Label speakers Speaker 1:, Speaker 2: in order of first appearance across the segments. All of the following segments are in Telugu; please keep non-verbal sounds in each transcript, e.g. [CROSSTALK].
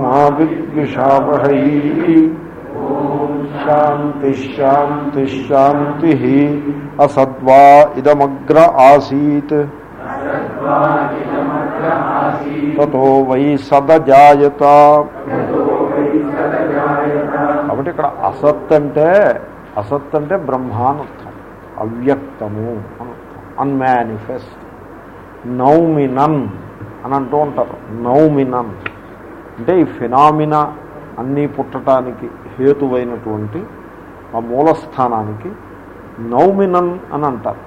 Speaker 1: మా విద్విషావహై శాంతి శాంతి శాంతి అసద్వా ఇదమగ్ర ఆసీత్ తతో వై సదజాయత కాబట్టి ఇక్కడ అసత్ అంటే అసత్ అంటే బ్రహ్మానర్థం అవ్యక్తము అనర్థం అన్మానిఫెస్ట్ నౌమి నన్ అని అంటూ ఉంటారు. నౌమినన్ అంటే ఈ ఫినామినా అన్నీ పుట్టడానికి హేతువైనటువంటి ఆ మూలస్థానానికి నౌమినన్ అని అంటారు.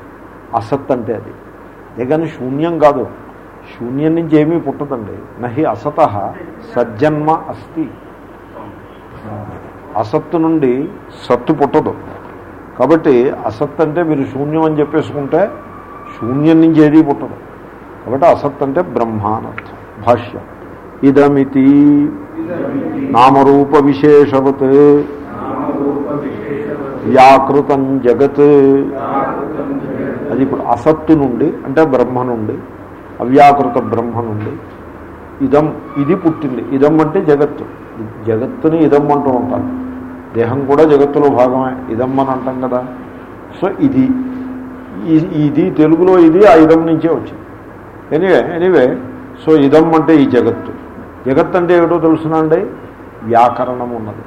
Speaker 1: అసత్ అంటే అది. కానీ శూన్యం కాదు. శూన్యం నుంచి ఏమీ పుట్టదండి. నహి అసత సజ్జన్మ అస్తి. అసత్తు నుండి సత్తు పుట్టదు. కాబట్టి అసత్ అంటే మీరు శూన్యం అని చెప్పేసుకుంటే శూన్యం నుంచి ఏదీ పుట్టదు. కాబట్టి అసత్ అంటే బ్రహ్మ అనర్థం భాష్యం. ఇదమితి. నామరూప విశేషవత్. వ్యాకృతం జగత్. అది ఇప్పుడు అసత్తు నుండి అంటే బ్రహ్మ నుండి అవ్యాకృత బ్రహ్మ నుండి ఇదం ఇది పుట్టింది. ఇదం అంటే జగత్తు. జగత్తుని ఇదం అంటూ ఉంటాను దేహం కూడా జగత్తులో భాగమే. ఇదం అని అంటాం కదా. సో ఇది ఇది తెలుగులో ఇది ఆ ఇదం నుంచే వచ్చింది. ఎనీవే ఎనీవే సో ఇదం అంటే ఈ జగత్తు జగత్ అంటే ఏమిటో తెలుసునండి వ్యాకరణం ఉన్నది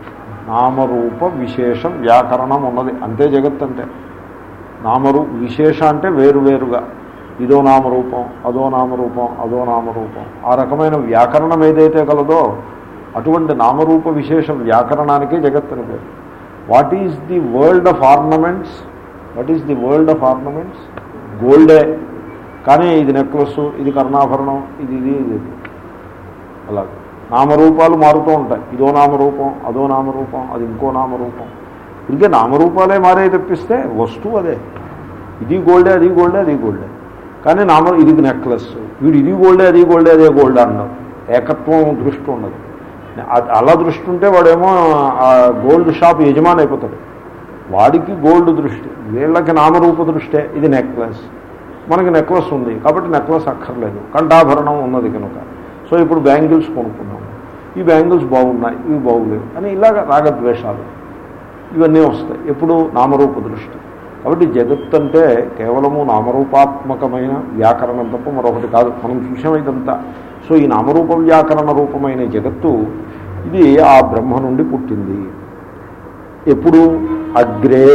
Speaker 1: నామరూప విశేషం వ్యాకరణం ఉన్నది అంతే జగత్ అంటే నామరూ విశేష అంటే వేరువేరుగా ఇదో నామరూపం అదో నామరూపం అదో నామరూపం ఆ రకమైన వ్యాకరణం ఏదైతే కలదో అటువంటి నామరూప విశేష వ్యాకరణానికే జగత్ అని పేరు what is the world of ornaments what is the world of ornaments గోల్డే కానీ ఇది నెక్లెస్ ఇది కర్ణాభరణం ఇది ఇది ఇది. అలాగే నామరూపాలు మారుతూ ఉంటాయి. ఇదో నామరూపం అదో నామరూపం అది ఇంకో నామరూపం. ఇంకే నామరూపాలే మారే తెప్పిస్తే వస్తువు అదే. ఇది గోల్డే అది గోల్డే అది గోల్డే. కానీ నామ ఇది నెక్లెస్ వీడు ఇది గోల్డే అది గోల్డే అదే గోల్డ్ అన్నాడు. ఏకత్వం దృష్టి ఉండదు. అలా దృష్టి ఉంటే వాడేమో ఆ గోల్డ్ షాప్ యజమాని అయిపోతాడు. వాడికి గోల్డ్ దృష్టి వీళ్ళకి నామరూప దృష్టే ఇది నెక్లెస్. మనకి నెక్లెస్ ఉంది కాబట్టి నెక్లెస్ అక్కర్లేదు. కంఠాభరణం ఉన్నది కనుక. సో ఇప్పుడు బ్యాంగిల్స్ కొనుక్కున్నాము ఈ బ్యాంగిల్స్ బాగున్నాయి ఇవి బాగులేవు అని ఇలాగ రాగద్వేషాలు. ఇవన్నీ వస్తాయి. ఎప్పుడు? నామరూప దృష్టి. కాబట్టి జగత్ అంటే కేవలము నామరూపాత్మకమైన వ్యాకరణం తప్ప మరొకటి కాదు. మనం చూసాం ఇదంతా. సో ఈ నామరూప వ్యాకరణ రూపమైన జగత్తు ఇది ఆ బ్రహ్మ నుండి పుట్టింది. ఎప్పుడు? అగ్రే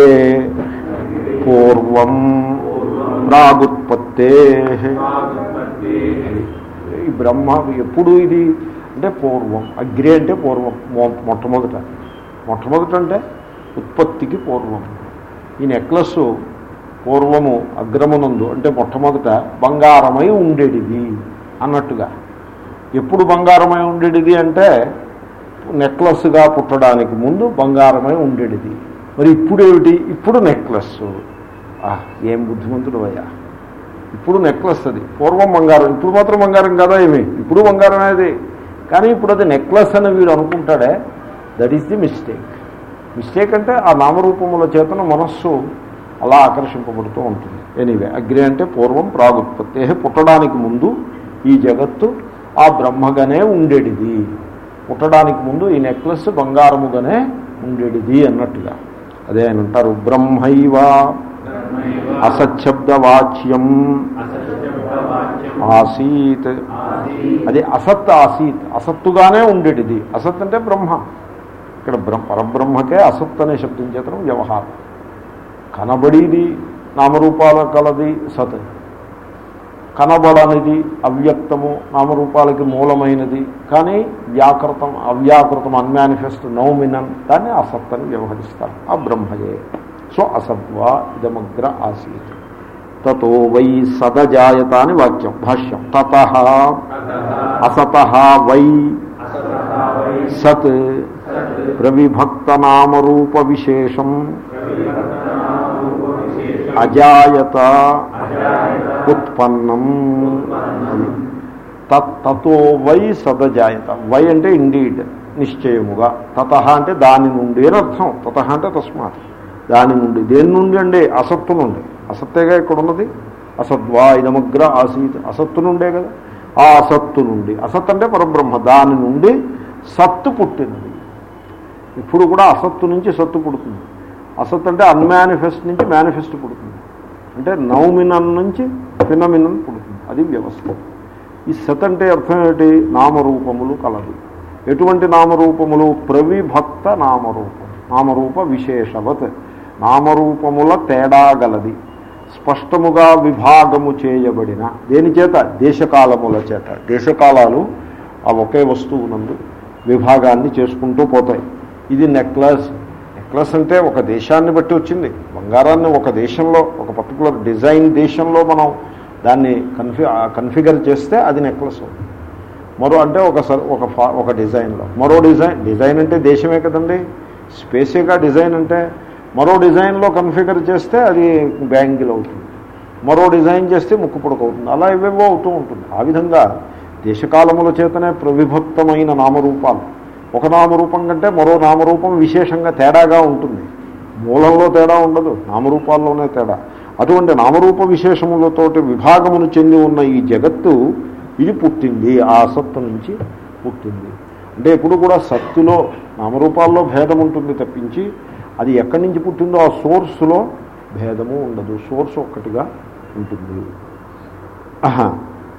Speaker 1: పూర్వం. ప్రాగుత్పత్తే. ఈ బ్రహ్మ ఎప్పుడు ఇది అంటే పూర్వం. అగ్రే అంటే పూర్వం. మొట్టమొదట. మొట్టమొదట అంటే ఉత్పత్తికి పూర్వం. ఈ నెక్లెస్ పూర్వము అగ్రమునందు అంటే మొట్టమొదట బంగారమై ఉండేటిది అన్నట్టుగా. ఎప్పుడు బంగారమై ఉండేటిది అంటే నెక్లెస్గా పుట్టడానికి ముందు బంగారమై ఉండేటిది మరి ఇప్పుడు ఏమిటి ఇప్పుడు నెక్లెస్ ఏం బుద్ధిమంతుడు అయ్యా? ఇప్పుడు నెక్లెస్ అది పూర్వం బంగారం ఇప్పుడు మాత్రం బంగారం కదా ఏమి? ఇప్పుడు బంగారం అనేది. కానీ ఇప్పుడు అది నెక్లెస్ అని వీడు అనుకుంటాడే that is the mistake mistake అంటే ఆ నామరూపముల చేతన మనస్సు అలా ఆకర్షింపబడుతూ ఉంటుంది. ఎనీవే అగ్ని అంటే పూర్వం ప్రాగుత్పత్తి. పుట్టడానికి ముందు ఈ జగత్తు ఆ బ్రహ్మగానే ఉండేటిది. పుట్టడానికి ముందు ఈ నెక్లెస్ బంగారముగానే ఉండేటిది అన్నట్టుగా. అదే ఆయన అంటారు బ్రహ్మైవా అసచ్చబ్దవాచ్యం ఆసీత్. అది అసత్ ఆసీత్. అసత్తుగానే ఉండేటిది అసత్ అంటే బ్రహ్మ. ఇక్కడ బ్రహ్మ పరబ్రహ్మకే అసత్ అనే శబ్దం చేతనం వ్యవహారం. కనబడిది నామరూపాల కలది సత్. కనబడనిది అవ్యక్తము నామరూపాలకి మూలమైనది. కానీ వ్యాకృతం అవ్యాకృతం అన్మానిఫెస్ట్ నౌమినన్ దాన్ని అసత్ అని వ్యవహరిస్తారు. ఆ బ్రహ్మయే. సో అసద్వా ఇదమగ్ర ఆసీత్. తతో వై సదజాయత అని వాక్యం భాష్యం. తత అసత వై సత్ ప్రవిభక్తనామరూప విశేషం. అజాయత ఉత్పన్నం. తత్తో వై సదజాయత. వై అంటే ఇండీడ్ నిశ్చయముగా. తత అంటే దాని నుండి అని అర్థం. తత అంటే తస్మాత్. దాని నుండి దేని నుండి అండి? అసత్తు నుండి. అసత్తేగా ఇక్కడ ఉన్నది అసద్వా ఇదమగ్ర ఆసీత్. అసత్తు నుండే కదా. ఆ అసత్తు నుండి. అసత్ అంటే పరబ్రహ్మ. దాని నుండి సత్తు పుట్టినది. ఇప్పుడు కూడా అసత్తు నుంచి సత్తు పుడుతుంది. అసత్ అంటే అన్మానిఫెస్ట్ నుంచి మేనిఫెస్ట్ పుడుతుంది. అంటే నౌమినన్ నుంచి ఫినమినన్ పుడుతుంది. అది వ్యవస్థ. ఈ సత్ అంటే అర్థం ఏమిటి? నామరూపములు కలదు. ఎటువంటి నామరూపములు? ప్రవిభక్త నామరూపం. నామరూప విశేషవత్. నామరూపముల తేడా గలది. స్పష్టముగా విభాగము చేయబడిన దేని చేత? దేశకాలముల చేత. దేశకాలాలు ఆ ఒకే వస్తువునందు విభాగాన్ని చేసుకుంటూ పోతాయి. ఇది నెక్లెస్. నెక్లెస్ అంటే ఒక దేశాన్ని బట్టి వచ్చింది. బంగారాన్ని ఒక దేశంలో ఒక పర్టికులర్ డిజైన్ దేశంలో మనం దాన్ని కన్ఫి కన్ఫిగర్ చేస్తే అది నెక్లెస్ మరో అంటే ఒక ఒక ఫా- ఒక డిజైన్లో. మరో డిజైన్ డిజైన్ అంటే దేశమే కదండి. స్పేసిగా డిజైన్ అంటే మరో డిజైన్లో కన్ఫిగర్ చేస్తే అది బ్యాంగిల్ అవుతుంది. మరో డిజైన్ చేస్తే ముక్కు పుడక అవుతుంది. అలా ఇవేవో అవుతూ ఉంటుంది. ఆ విధంగా దేశకాలముల చేతనే ప్రవిభక్తమైన నామరూపాలు. ఒక నామరూపం కంటే మరో నామరూపం విశేషంగా తేడాగా ఉంటుంది. మూలంలో తేడా ఉండదు నామరూపాల్లోనే తేడా. అటువంటి నామరూప విశేషములతోటి విభాగమును చెంది ఉన్న ఈ జగత్తు ఇది పుట్టింది ఆ సత్తు నుంచి పుట్టింది. అంటే ఎప్పుడు కూడా సత్తులో నామరూపాల్లో భేదం ఉంటుంది తప్పించి అది ఎక్కడి నుంచి పుట్టిందో ఆ సోర్స్లో భేదము ఉండదు. సోర్స్ ఒక్కటిగా ఉంటుంది.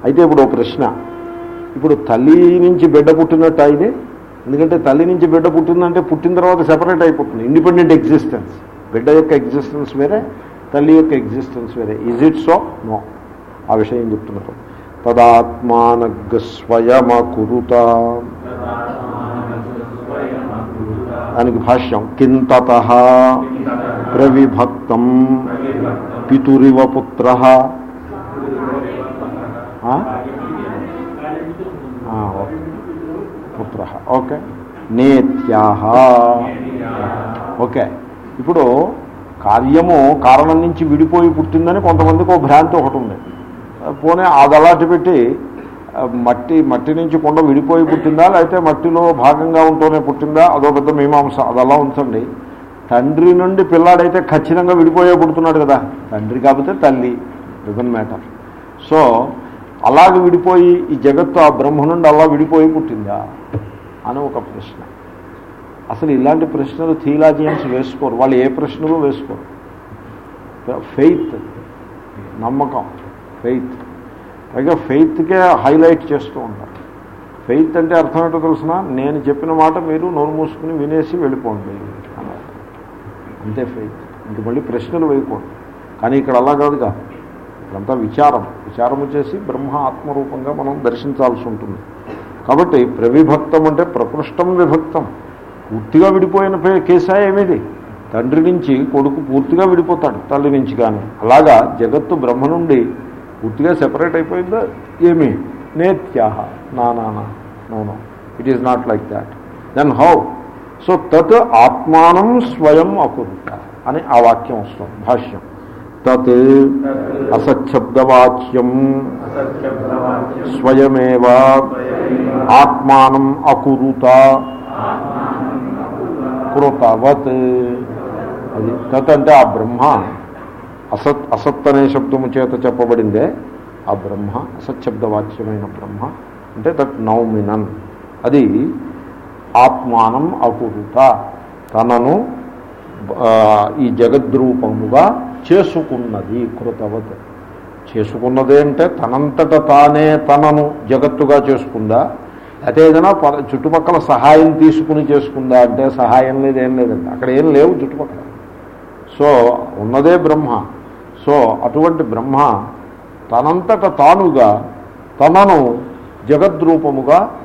Speaker 1: అయితే ఇప్పుడు ఒక ప్రశ్న. ఇప్పుడు తల్లి నుంచి బిడ్డ పుట్టినట్టు అయితే ఎందుకంటే తల్లి నుంచి బిడ్డ పుట్టిందంటే పుట్టిన తర్వాత సెపరేట్ అయిపోతుంది. ఇండిపెండెంట్ ఎగ్జిస్టెన్స్ బిడ్డ యొక్క ఎగ్జిస్టెన్స్ వేరే తల్లి యొక్క ఎగ్జిస్టెన్స్ వేరే. ఈజ్ ఇట్ సో నో ఆ విషయం చెప్తున్నారు? తదాత్మానగ్ స్వయమకురుత. దానికి భాష్యం. కింతత ప్రవిభక్తం పితురివ పుత్ర. పుత్ర. ఓకే. నేత్యా ఓకే. ఇప్పుడు కార్యము కారణం నుంచి విడిపోయి పుట్టిందని కొంతమందికి ఒక భ్రాంతి ఒకటి ఉంది. పోనీ అది అలాంటి పెట్టి మట్టి మట్టి నుంచి కొండ విడిపోయి పుట్టిందా? లేకపోతే మట్టిలో భాగంగా ఉంటూనే పుట్టిందా? అదో పెద్ద మీమాంస. అది అలా ఉంచండి. తండ్రి నుండి పిల్లాడైతే ఖచ్చితంగా విడిపోయే పుడుతున్నాడు కదా. తండ్రి కాకపోతే తల్లి. డజన్ మ్యాటర్ సో అలాగ విడిపోయి ఈ జగత్తు ఆ బ్రహ్మ నుండి అలా విడిపోయి పుట్టిందా? అని ఒక ప్రశ్న. అసలు ఇలాంటి ప్రశ్నలు థియలాజియన్స్ వేసుకోరు. వాళ్ళు ఏ ప్రశ్నలు వేసుకోరు. ఫెయిత్ నమ్మకం. ఫెయిత్ పైగా ఫెయిత్కే హైలైట్ చేస్తూ ఉంటారు. ఫెయిత్ అంటే అర్థం ఏంటో తెలిసిన? నేను చెప్పిన మాట మీరు నోరు మూసుకుని వినేసి వెళ్ళిపోండి అన్నారు. అంతే ఫెయిత్. ఇంక మళ్ళీ ప్రశ్నలు వేయకూడదు. కానీ ఇక్కడ అలా కాదుగా. ఇదంతా విచారం. విచారము చేసి బ్రహ్మ ఆత్మరూపంగా మనం దర్శించాల్సి ఉంటుంది. కాబట్టి ప్రవిభక్తం అంటే ప్రకృష్టం విభక్తం. పూర్తిగా విడిపోయిన పే- కేసా ఏమిది? తండ్రి నుంచి కొడుకు పూర్తిగా విడిపోతాడు తల్లి నుంచి కానీ అలాగా జగత్తు బ్రహ్మ నుండి పూర్తిగా సెపరేట్ అయిపోయిందా? ఏమి? నేత్యాహ. నా నా నా. No no it is not like that then how so తత్ ఆత్మానం స్వయం అకురుత అని ఆ వాక్యం వస్తుంది. భాష్యం. తత్ అసచ్చబ్దవాచ్యం స్వయమేవ ఆత్మానం అకురుత కృతవత్. అది తత్ అంటే ఆ బ్రహ్మ. అసత్ అసత్ అనే శబ్దము చేత చెప్పబడిందే ఆ బ్రహ్మ అసచ్చబ్దవాచ్యమైన బ్రహ్మ అంటే దట్ నౌమినన్. అది ఆత్మానం అకురుత తనను ఈ జగద్రూపముగా చేసుకున్నది కృతవత్. చేసుకున్నదే అంటే తనంతట తానే తనను జగత్తుగా చేసుకుందా? అయితే ఏదైనా చుట్టుపక్కల సహాయం తీసుకుని చేసుకుందా అంటే సహాయం లేదు ఏం లేదండి. అక్కడ ఏం లేవు చుట్టుపక్కల. సో ఉన్నదే బ్రహ్మ. సో అటువంటి బ్రహ్మ తనంతట తానుగా తనను జగద్రూపముగా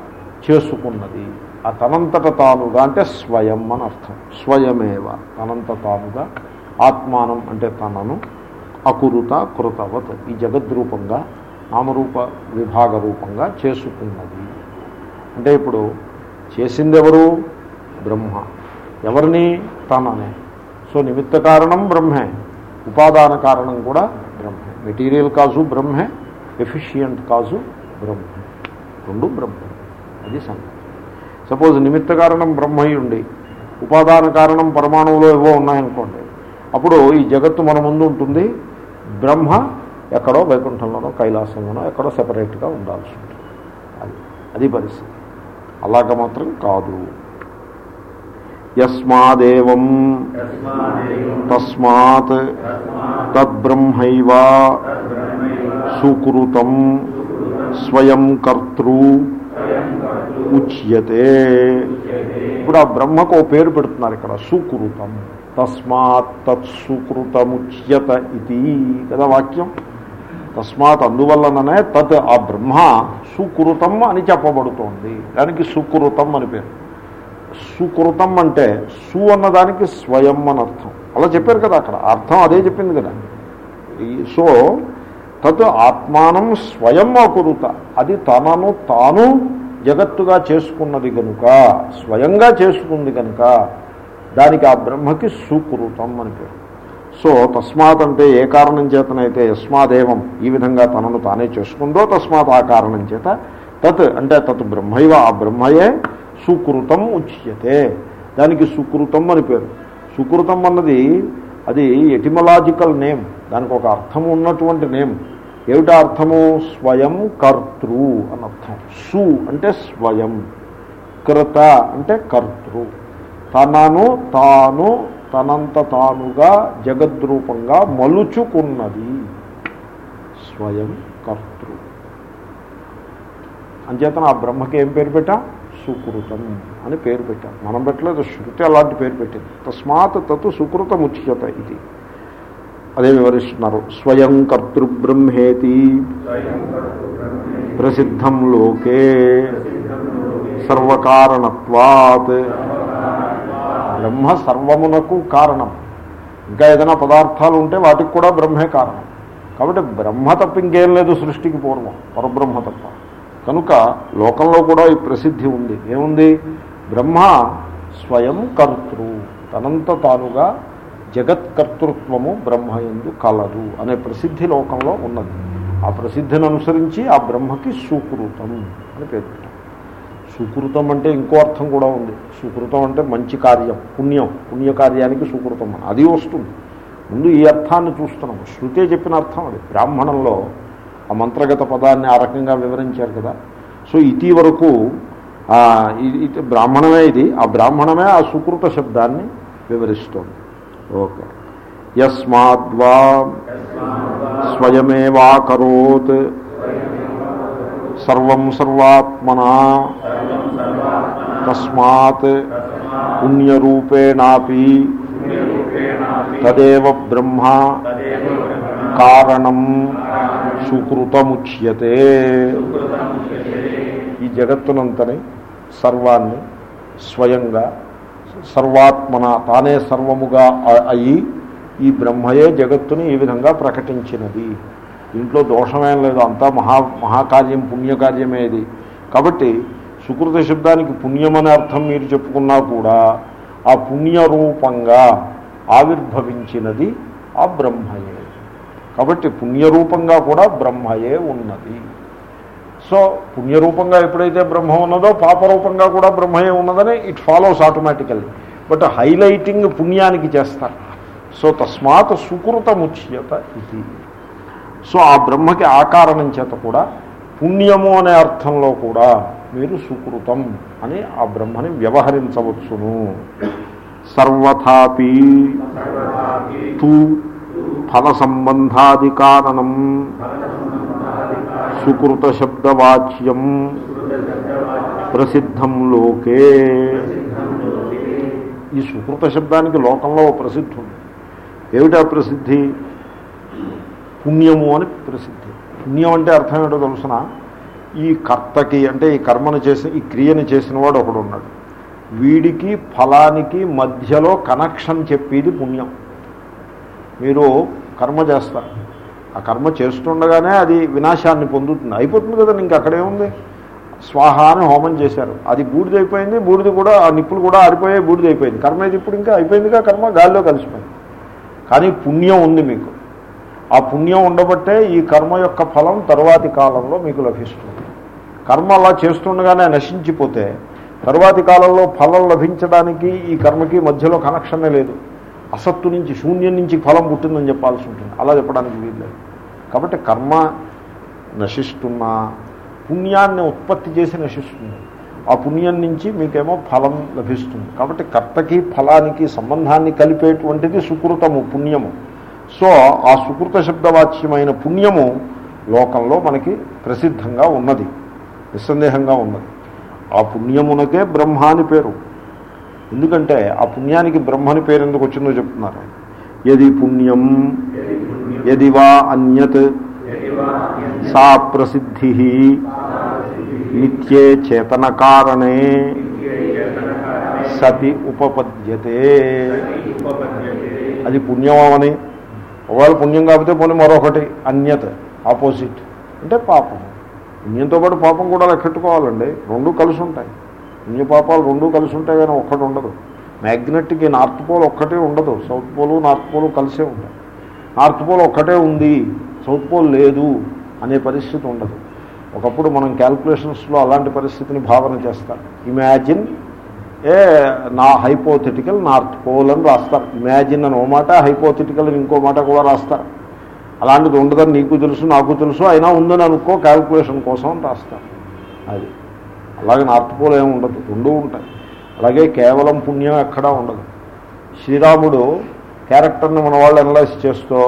Speaker 1: చేసుకున్నది. ఆ తనంతట తానుగా అంటే స్వయం అని అర్థం. స్వయమేవ. తనంత తానుగా ఆత్మానం అంటే తనను అకురుత కృతవత్ ఈ జగద్రూపంగా నామరూప విభాగ రూపంగా చేసుకున్నది. అంటే ఇప్పుడు చేసిందెవరు? బ్రహ్మ. ఎవరిని? తననే. సో నిమిత్త కారణం బ్రహ్మే. ఉపాదాన కారణం కూడా బ్రహ్మే. మెటీరియల్ కాజు బ్రహ్మే ఎఫిషియంట్ కాజు బ్రహ్మే. రెండు బ్రహ్మే. అది సంగతి. సపోజ్ నిమిత్త కారణం బ్రహ్మయ్య ఉండి ఉపాదాన కారణం పరమాణువులో ఏవో ఉన్నాయనుకోండి అప్పుడు ఈ జగత్తు మన ముందు ఉంటుంది. బ్రహ్మ ఎక్కడో వైకుంఠంలోనో కైలాసంలోనో ఎక్కడో సెపరేట్గా ఉండాల్సి ఉంటుంది. అది అది పరిస్థితి. అలాగ మాత్రం కాదు. యస్మాదేవం తస్మాత్ తద్బ్రహ్మైవ సుకృతం స్వయం కర్తృ ఉచ్యతే. ఇప్పుడు ఆ బ్రహ్మకు ఓ పేరు పెడుతున్నారు ఇక్కడ సుకృతం. తస్మాత్ తత్సుకృతముచ్యత ఇది కదా వాక్యం. తస్మాత్ అందువల్లననే తత్ ఆ బ్రహ్మ సుకృతం అని చెప్పబడుతోంది. దానికి సుకృతం అని పేరు. సుకృతం అంటే సు అన్నదానికి స్వయం అని అర్థం అలా చెప్పారు కదా అక్కడ. అర్థం అదే చెప్పింది కదా. సో తత్ ఆత్మానం స్వయం అకురుత అది తనను తాను జగత్తుగా చేసుకున్నది కనుక స్వయంగా చేసుకుంది కనుక దానికి ఆ బ్రహ్మకి సుకృతం అని పేరు. సో తస్మాత్ అంటే ఏ కారణం చేతనైతే యస్మాదేవం ఈ విధంగా తనను తానే చేసుకుందో తస్మాత్ ఆ కారణం చేత తత్ అంటే తత్ బ్రహ్మైవ ఆ బ్రహ్మయే సుకృతం ఉచ్యతే. దానికి సుకృతం అని పేరు. సుకృతం అన్నది అది ఎటిమలాజికల్ నేమ్. దానికి ఒక అర్థం ఉన్నటువంటి నేమ్. ఏమిటా అర్థము? స్వయం కర్తృ అని అర్థం. సు అంటే స్వయం. కృత అంటే కర్తృ. తనను తాను తనంత తానుగా జగద్రూపంగా మలుచుకున్నది. స్వయం కర్తృ. అంచేతన ఆ బ్రహ్మకి ఏం పేరు పెట్టా? సుకృతం అని పేరు పెట్టారు. మనం పెట్టలేదు శృతి అలాంటి పేరు పెట్టింది తస్మాత్ తత్ సుకృతముచ్యత ఇది. అదే వివరిస్తున్నారు. స్వయం కర్తృబ్రహ్మేతి ప్రసిద్ధం లోకే సర్వకారణత్వాత్. బ్రహ్మ సర్వమునకు కారణం. ఇంకా ఏదైనా పదార్థాలు ఉంటే వాటికి కూడా బ్రహ్మే కారణం. కాబట్టి బ్రహ్మ తప్ప ఇంకేం లేదు సృష్టికి పూర్వం పరబ్రహ్మ తప్ప. కనుక లోకంలో కూడా ఈ ప్రసిద్ధి ఉంది. ఏముంది? బ్రహ్మ స్వయం కర్తృ. తనంత తానుగా జగత్కర్తృత్వము బ్రహ్మయందు కలదు అనే ప్రసిద్ధి లోకంలో ఉన్నది. ఆ ప్రసిద్ధిని అనుసరించి ఆ బ్రహ్మకి సుకృతం అని పేరు పెట్టాం సుకృతం అంటే ఇంకో అర్థం కూడా ఉంది. సుకృతం అంటే మంచి కార్యం పుణ్యం. పుణ్యకార్యానికి సుకృతం. అది వస్తుంది. ముందు ఈ అర్థాన్ని చూస్తున్నాము. శృతే చెప్పిన అర్థం అది. బ్రాహ్మణంలో ఆ మంత్రగత పదాన్ని ఆ రకంగా వివరించారు కదా. సో ఇటీ వరకు ఇది బ్రాహ్మణమే ఇది. ఆ బ్రాహ్మణమే ఆ సుకృత శబ్దాన్ని వివరిస్తోంది. ఓకే. యస్మాద్వా స్వయమేవాకరోత్ సర్వం సర్వాత్మనా. తస్మాత్ పుణ్యరూపేణాపి. తదేవ బ్రహ్మ. కారణం సుకృతముచ్యతే. ఈ జగత్తునంతని సర్వాన్ని స్వయంగా సర్వాత్మన తానే సర్వముగా అయి ఈ బ్రహ్మయే జగత్తుని ఈ విధంగా ప్రకటించినది. దీంట్లో దోషమేం లేదు. అంతా మహా మహాకార్యం పుణ్యకార్యమేది కాబట్టి సుకృత శబ్దానికి పుణ్యమనే అర్థం మీరు చెప్పుకున్నా కూడా ఆ పుణ్యరూపంగా ఆవిర్భవించినది ఆ బ్రహ్మయే. కాబట్టి పుణ్యరూపంగా కూడా బ్రహ్మయే ఉన్నది. సో పుణ్యరూపంగా ఎప్పుడైతే బ్రహ్మ ఉన్నదో పాపరూపంగా కూడా బ్రహ్మయే ఉన్నదని it follows automatically but highlighting పుణ్యానికి చేస్తారు. సో తస్మాత్ సుకృతముచ్యత ఇది. సో ఆ బ్రహ్మకి ఆకారణం చేత కూడా పుణ్యము అనే అర్థంలో కూడా మీరు సుకృతం అని ఆ బ్రహ్మని వ్యవహరించవచ్చును. సర్వథాపి ఫల సంబంధాది కారణం సుకృత ప్రసిద్ధం లోకే. ఈ సుకృత శబ్దానికి లోకంలో ప్రసిద్ధి ఉంది. ఏమిటా ప్రసిద్ధి? పుణ్యము అని ప్రసిద్ధి. పుణ్యం అంటే అర్థం ఏంటో తెలుసిన? ఈ కర్తకి అంటే ఈ కర్మను చేసి ఈ క్రియను చేసిన వాడు ఒకడు ఉన్నాడు. వీడికి ఫలానికి మధ్యలో కనెక్షన్ చెప్పేది పుణ్యం. మీరు కర్మ చేస్తారు. ఆ కర్మ చేస్తుండగానే అది వినాశాన్ని పొందుతుంది. అయిపోతుంది కదండి ఇంక అక్కడేముంది స్వాహ అని హోమం చేశారు. అది బూడిదైపోయింది బూడిద కూడా ఆ నిప్పులు కూడా ఆరిపోయాయి బూడిదైపోయింది కర్మ అయితే ఇప్పుడు ఇంకా అయిపోయిందిగా కర్మ గాలిలో కలిసిపోయింది. కానీ పుణ్యం ఉంది మీకు. ఆ పుణ్యం ఉండబట్టే ఈ కర్మ యొక్క ఫలం తరువాతి కాలంలో మీకు లభిస్తుంది. కర్మ అలా చేస్తుండగానే నశించిపోతే తరువాతి కాలంలో ఫలం లభించడానికి ఈ కర్మకి మధ్యలో కనెక్షనే లేదు. అసత్తు నుంచి శూన్యం నుంచి ఫలం పుట్టిందని చెప్పాల్సి ఉంటుంది. అలా చెప్పడానికి వీల్లేదు. కాబట్టి కర్మ నశిస్తున్నా పుణ్యాన్ని ఉత్పత్తి చేసి నశిస్తుంది. ఆ పుణ్యం నుంచి మీకేమో ఫలం లభిస్తుంది. కాబట్టి కర్తకి ఫలానికి సంబంధాన్ని కలిపేటువంటిది సుకృతము పుణ్యము. సో ఆ సుకృత శబ్దవాచ్యమైన పుణ్యము లోకంలో మనకి ప్రసిద్ధంగా ఉన్నది. నిస్సందేహంగా ఉన్నది. ఆ పుణ్యమునకే బ్రహ్మ అని పేరు. ఎందుకంటే ఆ పుణ్యానికి బ్రహ్మని పేరు ఎందుకు వచ్చిందో చెప్తున్నారు. యది పుణ్యం ఎది వా అన్యత్ సా ప్రసిద్ధి నిత్యే చేతన కారణే సతి ఉపపద్యతే. అది పుణ్యమని ఒకవేళ పుణ్యం కాకపోతే పోనీ మరొకటి అన్యత్ ఆపోజిట్. అంటే పాపం. పుణ్యంతో పాటు పాపం కూడా లెక్కెట్టుకోవాలండి. రెండు కలిసి ఉంటాయి. పుణ్యపాపాలు రెండు కలిసి ఉంటాయి కానీ ఒక్కటి ఉండదు. మ్యాగ్నెట్కి నార్త్ పోల్ ఒక్కటే ఉండదు. సౌత్ పోలు నార్త్ పోలు కలిసే ఉంటాయి. నార్త్ పోల్ ఒక్కటే ఉంది సౌత్ పోల్ లేదు అనే పరిస్థితి ఉండదు. ఒకప్పుడు మనం క్యాల్కులేషన్స్లో అలాంటి పరిస్థితిని భావన చేస్తారు. ఇమాజిన్ ఏ నా హైపోథెటికల్ నార్త్ పోల్ అని రాస్తారు. ఇమాజిన్ అని ఓ మాట హైపోథెటికల్ అని ఇంకో మాట కూడా రాస్తారు. అలాంటిది ఉండదని నీకు తెలుసు నాకు తెలుసు అయినా ఉందని అనుకో క్యాల్కులేషన్ కోసం రాస్తారు. అది. అలాగే నార్త్ పోల్ ఏమి ఉండదు రెండూ ఉంటాయి. అలాగే కేవలం పుణ్యం ఎక్కడా ఉండదు. శ్రీరాముడు క్యారెక్టర్ని మన వాళ్ళు అనలైజ్ చేస్తూ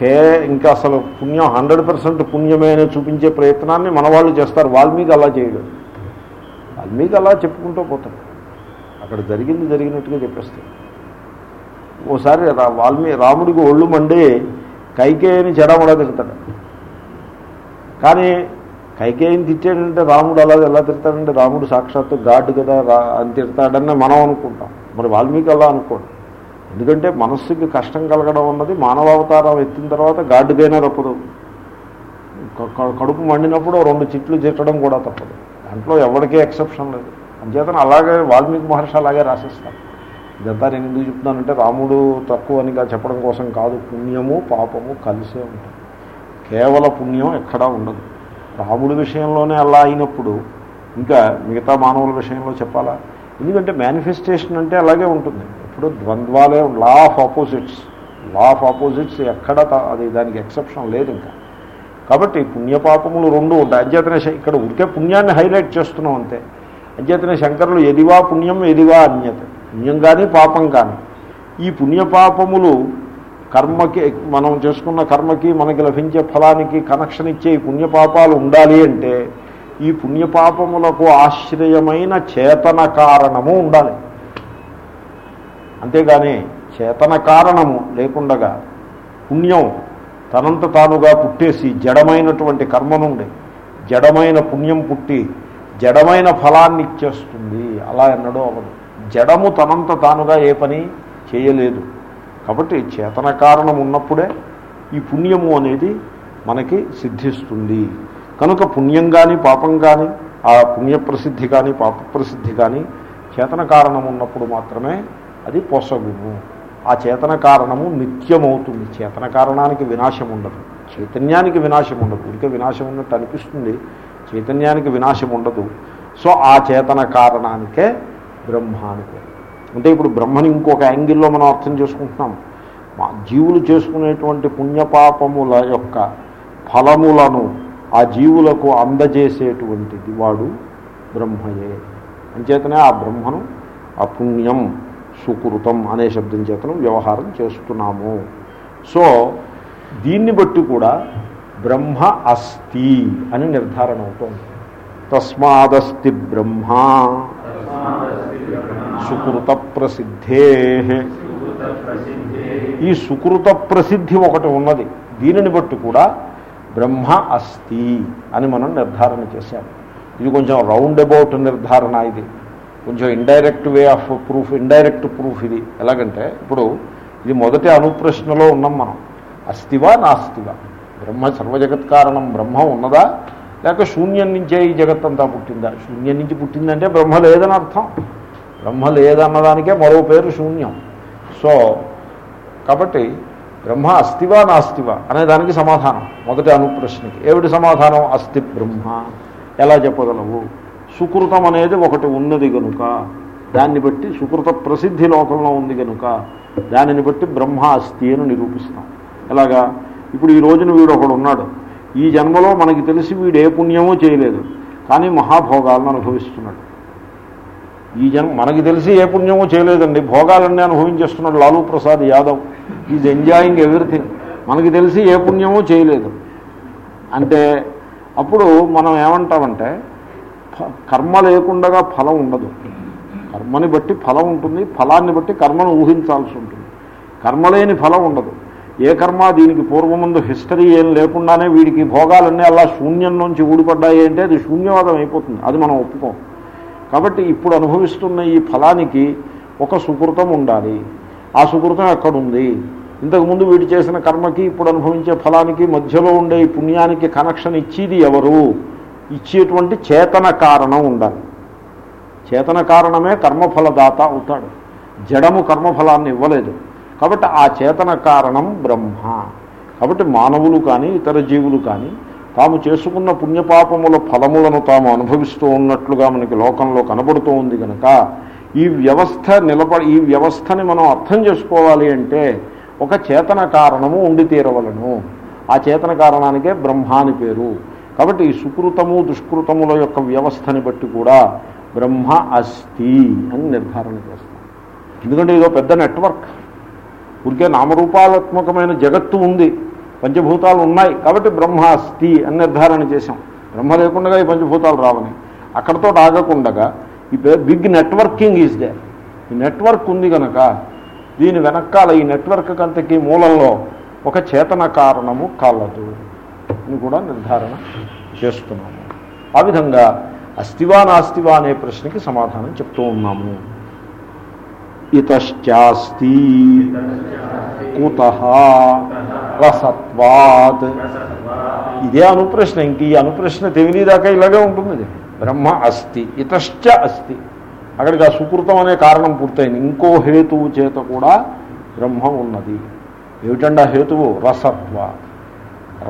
Speaker 1: కే ఇంకా అసలు పుణ్యం హండ్రెడ్ పర్సెంట్ పుణ్యమే అని చూపించే ప్రయత్నాన్ని మన వాళ్ళు చేస్తారు. వాల్మీకి అలా చేయడు. వాల్మీకి అలా చెప్పుకుంటూ పోతాడు. అక్కడ జరిగింది జరిగినట్టుగా చెప్పేస్తాడు. ఓసారి వాల్మీ రాముడికి ఒళ్ళు మండి కైకేయని చెడమడ తిడతాడు. కానీ కైకేయిని తిట్టాడంటే రాముడు అలా ఎలా తిడతాడంటే రాముడు సాక్షాత్తు గాడ్ కదా రా అని తిడతాడని మనం అనుకుంటాం. మరి వాల్మీకి అలా అనుకోండి. ఎందుకంటే మనస్సుకి కష్టం కలగడం అన్నది మానవావతారం ఎత్తిన తర్వాత గాడ్డుకైనా తప్పదు కడుపు మండినప్పుడు రెండు చిట్లు చెట్టడం కూడా తప్పదు. దాంట్లో ఎవరికీ ఎక్సెప్షన్ లేదు. అంచేతన అలాగే వాల్మీకి మహర్షి అలాగే రాసిస్తారు. ఇదంతా నేను ఎందుకు చెప్తున్నానంటే రాముడు తక్కువ అనిగా చెప్పడం కోసం కాదు. పుణ్యము పాపము కలిసే ఉంటుంది. కేవల పుణ్యం ఎక్కడా ఉండదు. రాముడి విషయంలోనే అలా అయినప్పుడు ఇంకా మిగతా మానవుల విషయంలో చెప్పాలా? ఎందుకంటే మేనిఫెస్టేషన్ అంటే అలాగే ఉంటుంది. ఇప్పుడు ద్వంద్వాలే law of opposites law of opposites ఎక్కడ అది దానికి ఎక్సెప్షన్ లేదు ఇంకా. కాబట్టి పుణ్యపాపములు రెండు ఉంటాయి. అంచేతనే ఇక్కడ ఉరికే పుణ్యాన్ని హైలైట్ చేస్తున్నాం అంతే. అంచేతనే శంకరులు ఎదివా పుణ్యం ఎదివా అన్యత. పుణ్యం కానీ పాపం కానీ ఈ పుణ్యపాపములు కర్మకి మనం చేసుకున్న కర్మకి మనకి లభించే ఫలానికి కనెక్షన్ ఇచ్చే ఈ పుణ్యపాపాలు ఉండాలి అంటే ఈ పుణ్యపాపములకు ఆశ్రయమైన చేతన కారణము ఉండాలి. అంతేగాని చేతన కారణము లేకుండగా పుణ్యం తనంత తానుగా పుట్టేసి జడమైనటువంటి కర్మ నుండి జడమైన పుణ్యం పుట్టి జడమైన ఫలాన్ని ఇచ్చేస్తుంది. అలా ఎన్నడూ అవ్వదు. జడము తనంత తానుగా ఏ పని చేయలేదు. కాబట్టి చేతన కారణం ఉన్నప్పుడే ఈ పుణ్యము అనేది మనకి సిద్ధిస్తుంది. కనుక పుణ్యం కానీ పాపం కానీ ఆ పుణ్య ప్రసిద్ధి కానీ పాప ప్రసిద్ధి కానీ చేతన కారణం ఉన్నప్పుడు మాత్రమే అది పొసగుము ఆ చేతన కారణము నిత్యమవుతుంది. చేతన కారణానికి వినాశం ఉండదు. చైతన్యానికి వినాశం ఉండదు. ఇంకా వినాశం ఉన్నట్టు అనిపిస్తుంది. చైతన్యానికి వినాశం ఉండదు. సో ఆ చేతన కారణానికే బ్రహ్మానికి అంటే ఇప్పుడు బ్రహ్మని ఇంకొక యాంగిల్లో మనం అర్థం చేసుకుంటున్నాం. మా జీవులు చేసుకునేటువంటి పుణ్యపాపముల యొక్క ఫలములను ఆ జీవులకు అందజేసేటువంటిది వాడు బ్రహ్మయే. అంచేతనే ఆ బ్రహ్మను ఆ పుణ్యం సుకృతం అనే శబ్దం చేతను వ్యవహారం చేస్తున్నాము. సో దీన్ని బట్టి కూడా బ్రహ్మ అస్తి అని నిర్ధారణ అవుతోంది తస్మాదస్తి బ్రహ్మ సుకృత ప్రసిద్ధే ఈ సుకృత ప్రసిద్ధి ఒకటి ఉన్నది. దీనిని బట్టి కూడా బ్రహ్మ అస్తి అని మనం నిర్ధారణ చేశాము ఇది కొంచెం రౌండ్ అబౌట్ నిర్ధారణ ఇది. కొంచెం indirect way of proof indirect proof ఇది. ఎలాగంటే ఇప్పుడు ఇది మొదటి అనుప్రశ్నలో ఉన్నాం మనం. అస్తివా నాస్తివా? బ్రహ్మ సర్వజగత్ కారణం బ్రహ్మ ఉన్నదా? లేక శూన్యం నుంచే ఈ జగత్తంతా పుట్టిందా? శూన్యం నుంచి పుట్టిందంటే బ్రహ్మ లేదని అర్థం. బ్రహ్మ లేదన్నదానికే మరో పేరు శూన్యం. సో కాబట్టి బ్రహ్మ అస్తివా నాస్తివా అనే దానికి సమాధానం. మొదటి అనుప్రశ్నకి. ఏమిటి సమాధానం? అస్తి బ్రహ్మ. ఎలా చెప్పగలవు? సుకృతం అనేది ఒకటి ఉన్నది కనుక దాన్ని బట్టి సుకృత ప్రసిద్ధి లోకంలో ఉంది కనుక దానిని బట్టి బ్రహ్మ అస్తి అని నిరూపిస్తాం. ఎలాగా? ఇప్పుడు ఈ రోజున వీడు ఒకడు ఉన్నాడు. ఈ జన్మలో మనకి తెలిసి వీడు ఏ పుణ్యమో చేయలేదు. కానీ మహాభోగాలను అనుభవిస్తున్నాడు. ఈ జన్మ మనకి తెలిసి ఏ పుణ్యమో చేయలేదండి. భోగాలన్నీ అనుభవించేస్తున్నాడు Lalu Prasad Yadav. Is enjoying everything మనకి తెలిసి ఏ పుణ్యమో చేయలేదు. అంటే అప్పుడు మనం ఏమంటామంటే కర్మ లేకుండా ఫలం ఉండదు. కర్మని బట్టి ఫలం ఉంటుంది ఫలాన్ని బట్టి కర్మను ఊహించాల్సి ఉంటుంది. కర్మ లేని ఫలం ఉండదు. ఏ కర్మ? దీనికి పూర్వముందు హిస్టరీ ఏం లేకుండానే వీడికి భోగాలన్నీ అలా శూన్యం నుంచి ఊడిపడ్డాయి అంటే అది శూన్యవాదం అయిపోతుంది. అది మనం ఒప్పుకోం. కాబట్టి ఇప్పుడు అనుభవిస్తున్న ఈ ఫలానికి ఒక సుకృతం ఉండాలి. ఆ సుకృతం ఎక్కడుంది? ఇంతకుముందు వీడు చేసిన కర్మకి ఇప్పుడు అనుభవించే ఫలానికి మధ్యలో ఉండే ఈ పుణ్యానికి కనెక్షన్ ఇచ్చేది ఎవరు? ఇచ్చేటువంటి చేతన కారణం ఉండాలి. చేతన కారణమే కర్మఫలదాత అవుతాడు. జడము కర్మఫలాన్ని ఇవ్వలేదు. కాబట్టి ఆ చేతన కారణం బ్రహ్మ. కాబట్టి మానవులు కానీ ఇతర జీవులు కానీ తాము చేసుకున్న పుణ్యపాపముల ఫలములను తాము అనుభవిస్తూ ఉన్నట్లుగా మనకి లోకంలో కనబడుతూ ఉంది కనుక ఈ వ్యవస్థ నిలబడి ఈ వ్యవస్థని మనం అర్థం చేసుకోవాలి అంటే ఒక చేతన కారణము ఉండి తీరవలను. ఆ చేతన కారణానికే బ్రహ్మ అని పేరు. కాబట్టి ఈ సుకృతము దుష్కృతముల యొక్క వ్యవస్థని బట్టి కూడా బ్రహ్మ అస్థి అని నిర్ధారణ చేస్తాం. ఎందుకంటే ఇదో పెద్ద నెట్వర్క్. ఊరికే నామరూపాత్మకమైన జగత్తు ఉంది పంచభూతాలు ఉన్నాయి కాబట్టి బ్రహ్మాస్తి అని నిర్ధారణ చేశాం. బ్రహ్మ లేకుండా ఈ పంచభూతాలు రావని. అక్కడతో ఆగకుండగా ఈ బిగ్ నెట్వర్కింగ్ ఈజ్ దే ఈ నెట్వర్క్ ఉంది కనుక దీని వెనకాల ఈ నెట్వర్క్ కంతకి మూలంలో ఒక చేతన కారణము కలదు అని కూడా నిర్ధారణ చేస్తున్నాము. ఆ విధంగా అస్తివా నాస్తివా అనే ప్రశ్నకి సమాధానం చెప్తూ ఉన్నాము. ఇతశ్చాస్తి కుత రసత్వాత్ ఇదే అనుప్రశ్న ఇంక ఈ అనుప్రశ్న తెలియదాకా ఇలాగే ఉంటుంది ఇది. బ్రహ్మ అస్తి ఇతశ్చ అస్తి. అక్కడికి ఆ సుకృతం అనే కారణం పూర్తయింది. ఇంకో హేతువు చేత కూడా బ్రహ్మ ఉన్నది. ఏమిటండి ఆ హేతువు? రసత్వ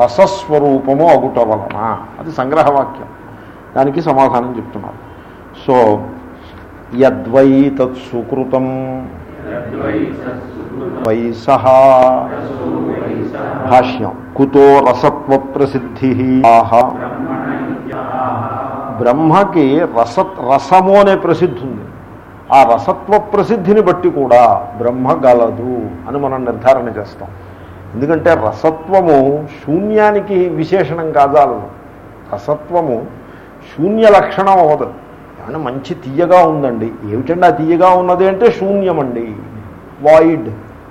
Speaker 1: రసస్వరూపము అగుట వలన. అది సంగ్రహవాక్యం. దానికి సమాధానం చెప్తున్నారు సో యద్వై తత్సుకృతం వయస భాష్యం. కుతో రసత్వ ప్రసిద్ధి ఆహా. బ్రహ్మకి రస రసము అనే ప్రసిద్ధి ఉంది. ఆ రసత్వ ప్రసిద్ధిని బట్టి కూడా బ్రహ్మ గలదు అని మనం నిర్ధారణ చేస్తాం. ఎందుకంటే రసత్వము శూన్యానికి విశేషణం కాదాలదు రసత్వము శూన్య లక్షణం అవ్వదు. ఏమన్నా మంచి తీయగా ఉందండి. ఏమిటండి ఆ తీయగా ఉన్నది అంటే శూన్యమండి. వాయిడ్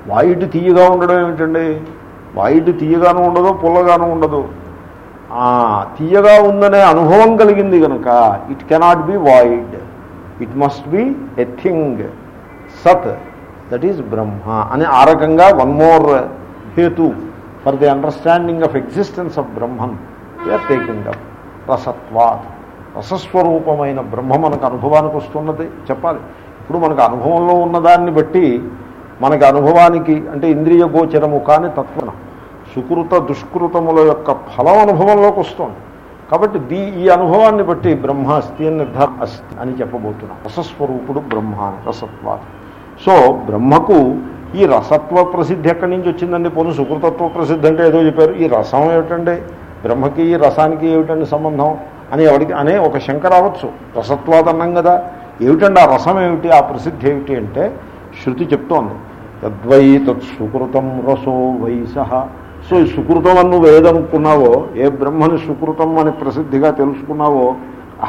Speaker 1: వాయిడ్ తీయగా ఉండడం ఏమిటండి? వాయిడ్ తీయగాను ఉండదు పుల్లగాను ఉండదు. ఆ, తీయగా ఉందనే అనుభవం కలిగింది కనుక it cannot be void it must be a thing సత్ దట్ ఈజ్ బ్రహ్మ అని ఆ రకంగా one more hetu for the understanding of existence of Brahman we are taking up రసత్వాత్ రసస్వరూపమైన బ్రహ్మ మనకు అనుభవానికి వస్తున్నది. చెప్పాలి. ఇప్పుడు మనకు అనుభవంలో ఉన్నదాన్ని బట్టి మనకి అనుభవానికి అంటే ఇంద్రియ గోచరము కాని తత్వం సుకృత దుష్కృతముల యొక్క ఫలం అనుభవంలోకి వస్తుంది. కాబట్టి దీ ఈ అనుభవాన్ని బట్టి బ్రహ్మ అస్థి అని నిర్ధారణ అస్తి అని చెప్పబోతున్నాం. రసస్వరూపుడు బ్రహ్మ రసత్వాత సో బ్రహ్మకు ఈ రసత్వ ప్రసిద్ధి ఎక్కడి నుంచి వచ్చిందండి? పోను సుకృతత్వ ప్రసిద్ధి అంటే ఏదో చెప్పారు. ఈ రసం ఏమిటండి? బ్రహ్మకి ఈ రసానికి ఏమిటండి సంబంధం? అని ఎవరికి అనే ఒక శంక రావచ్చు. రసత్వాదన్నం కదా. ఏమిటండి ఆ రసం ఏమిటి? ఆ ప్రసిద్ధి ఏమిటి అంటే శృతి చెప్తోంది. తద్వై తత్సుకృతం రసో వైస సో ఈ సుకృతం అని నువ్వు ఏదనుకున్నావో ఏ బ్రహ్మని సుకృతం అని ప్రసిద్ధిగా తెలుసుకున్నావో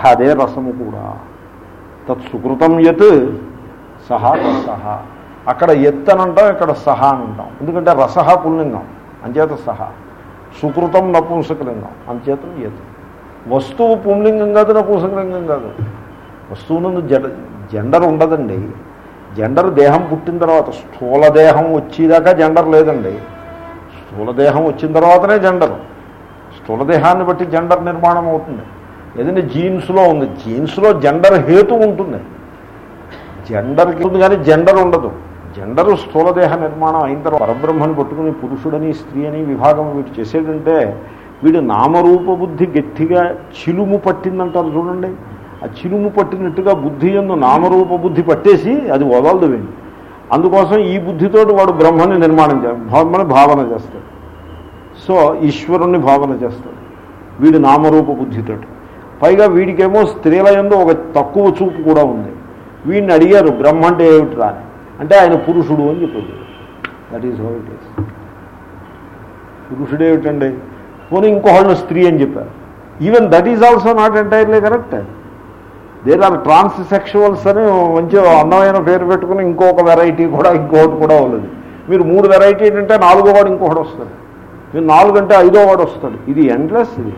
Speaker 1: అదే రసము కూడా. తత్సుకృతం యత్ సహా రసహ అక్కడ ఎత్ అని అంటాం ఇక్కడ సహా అని అంటాం. ఎందుకంటే రసహ పుల్లింగం అంచేత సహా. సుకృతం నపుంసకలింగం అంచేత ఎత్ వస్తువు పుంలింగం కాదు నపుంసకలింగం కాదు. వస్తువునందు జెండ జెండర్ ఉండదండి. జెండర్ దేహం పుట్టిన తర్వాత స్థూల దేహం వచ్చేదాకా జెండర్ లేదండి. స్థూల దేహం వచ్చిన తర్వాతనే జెండర్. స్థూలదేహాన్ని బట్టి జెండర్ నిర్మాణం అవుతుంది. ఏదంటే జీన్స్లో ఉంది జీన్స్లో జెండర్ హేతు ఉంటుంది. జెండర్కి ఉంది కానీ జెండర్ ఉండదు. జెండరు స్థూలదేహ నిర్మాణం అయిన తర్వాత పరబ్రహ్మను పట్టుకుని పురుషుడని స్త్రీ అని విభాగం వీటి చేసేటంటే వీడు నామరూప బుద్ధి గట్టిగా చిలుము పట్టిందంటారు చూడండి. ఆ చిలుము పట్టినట్టుగా బుద్ధి ఎందు నామరూప బుద్ధి పట్టేసి అది వదలదు వీడిని అందుకోసం ఈ బుద్ధితోటి వాడు బ్రహ్మని నిర్మాణం చే బ్రహ్మని భావన చేస్తాడు. సో ఈశ్వరుణ్ణి భావన చేస్తాడు. వీడి నామరూప బుద్ధితోటి. పైగా వీడికేమో స్త్రీల ఎందు ఒక తక్కువ చూపు కూడా ఉంది. వీడిని అడిగారు బ్రహ్మ అంటే ఏమిట్రా? అంటే ఆయన పురుషుడు అని చెప్పాడు. That is how it is పురుషుడు ఏమిటండి? పోనీ ఇంకోహళ్ళు స్త్రీ అని చెప్పారు. Even that is also not entirely correct there are transsexuals అని మంచి అందమైన పేరు పెట్టుకుని ఇంకొక వెరైటీ కూడా ఇంకొకటి కూడా ఉన్నది. మీరు మూడు వెరైటీ ఏంటంటే నాలుగో వాడు ఇంకొకటి వస్తుంది మీరు నాలుగు అంటే ఐదో వాడు వస్తాడు. ఇది ఎండ్లెస్ ఇది.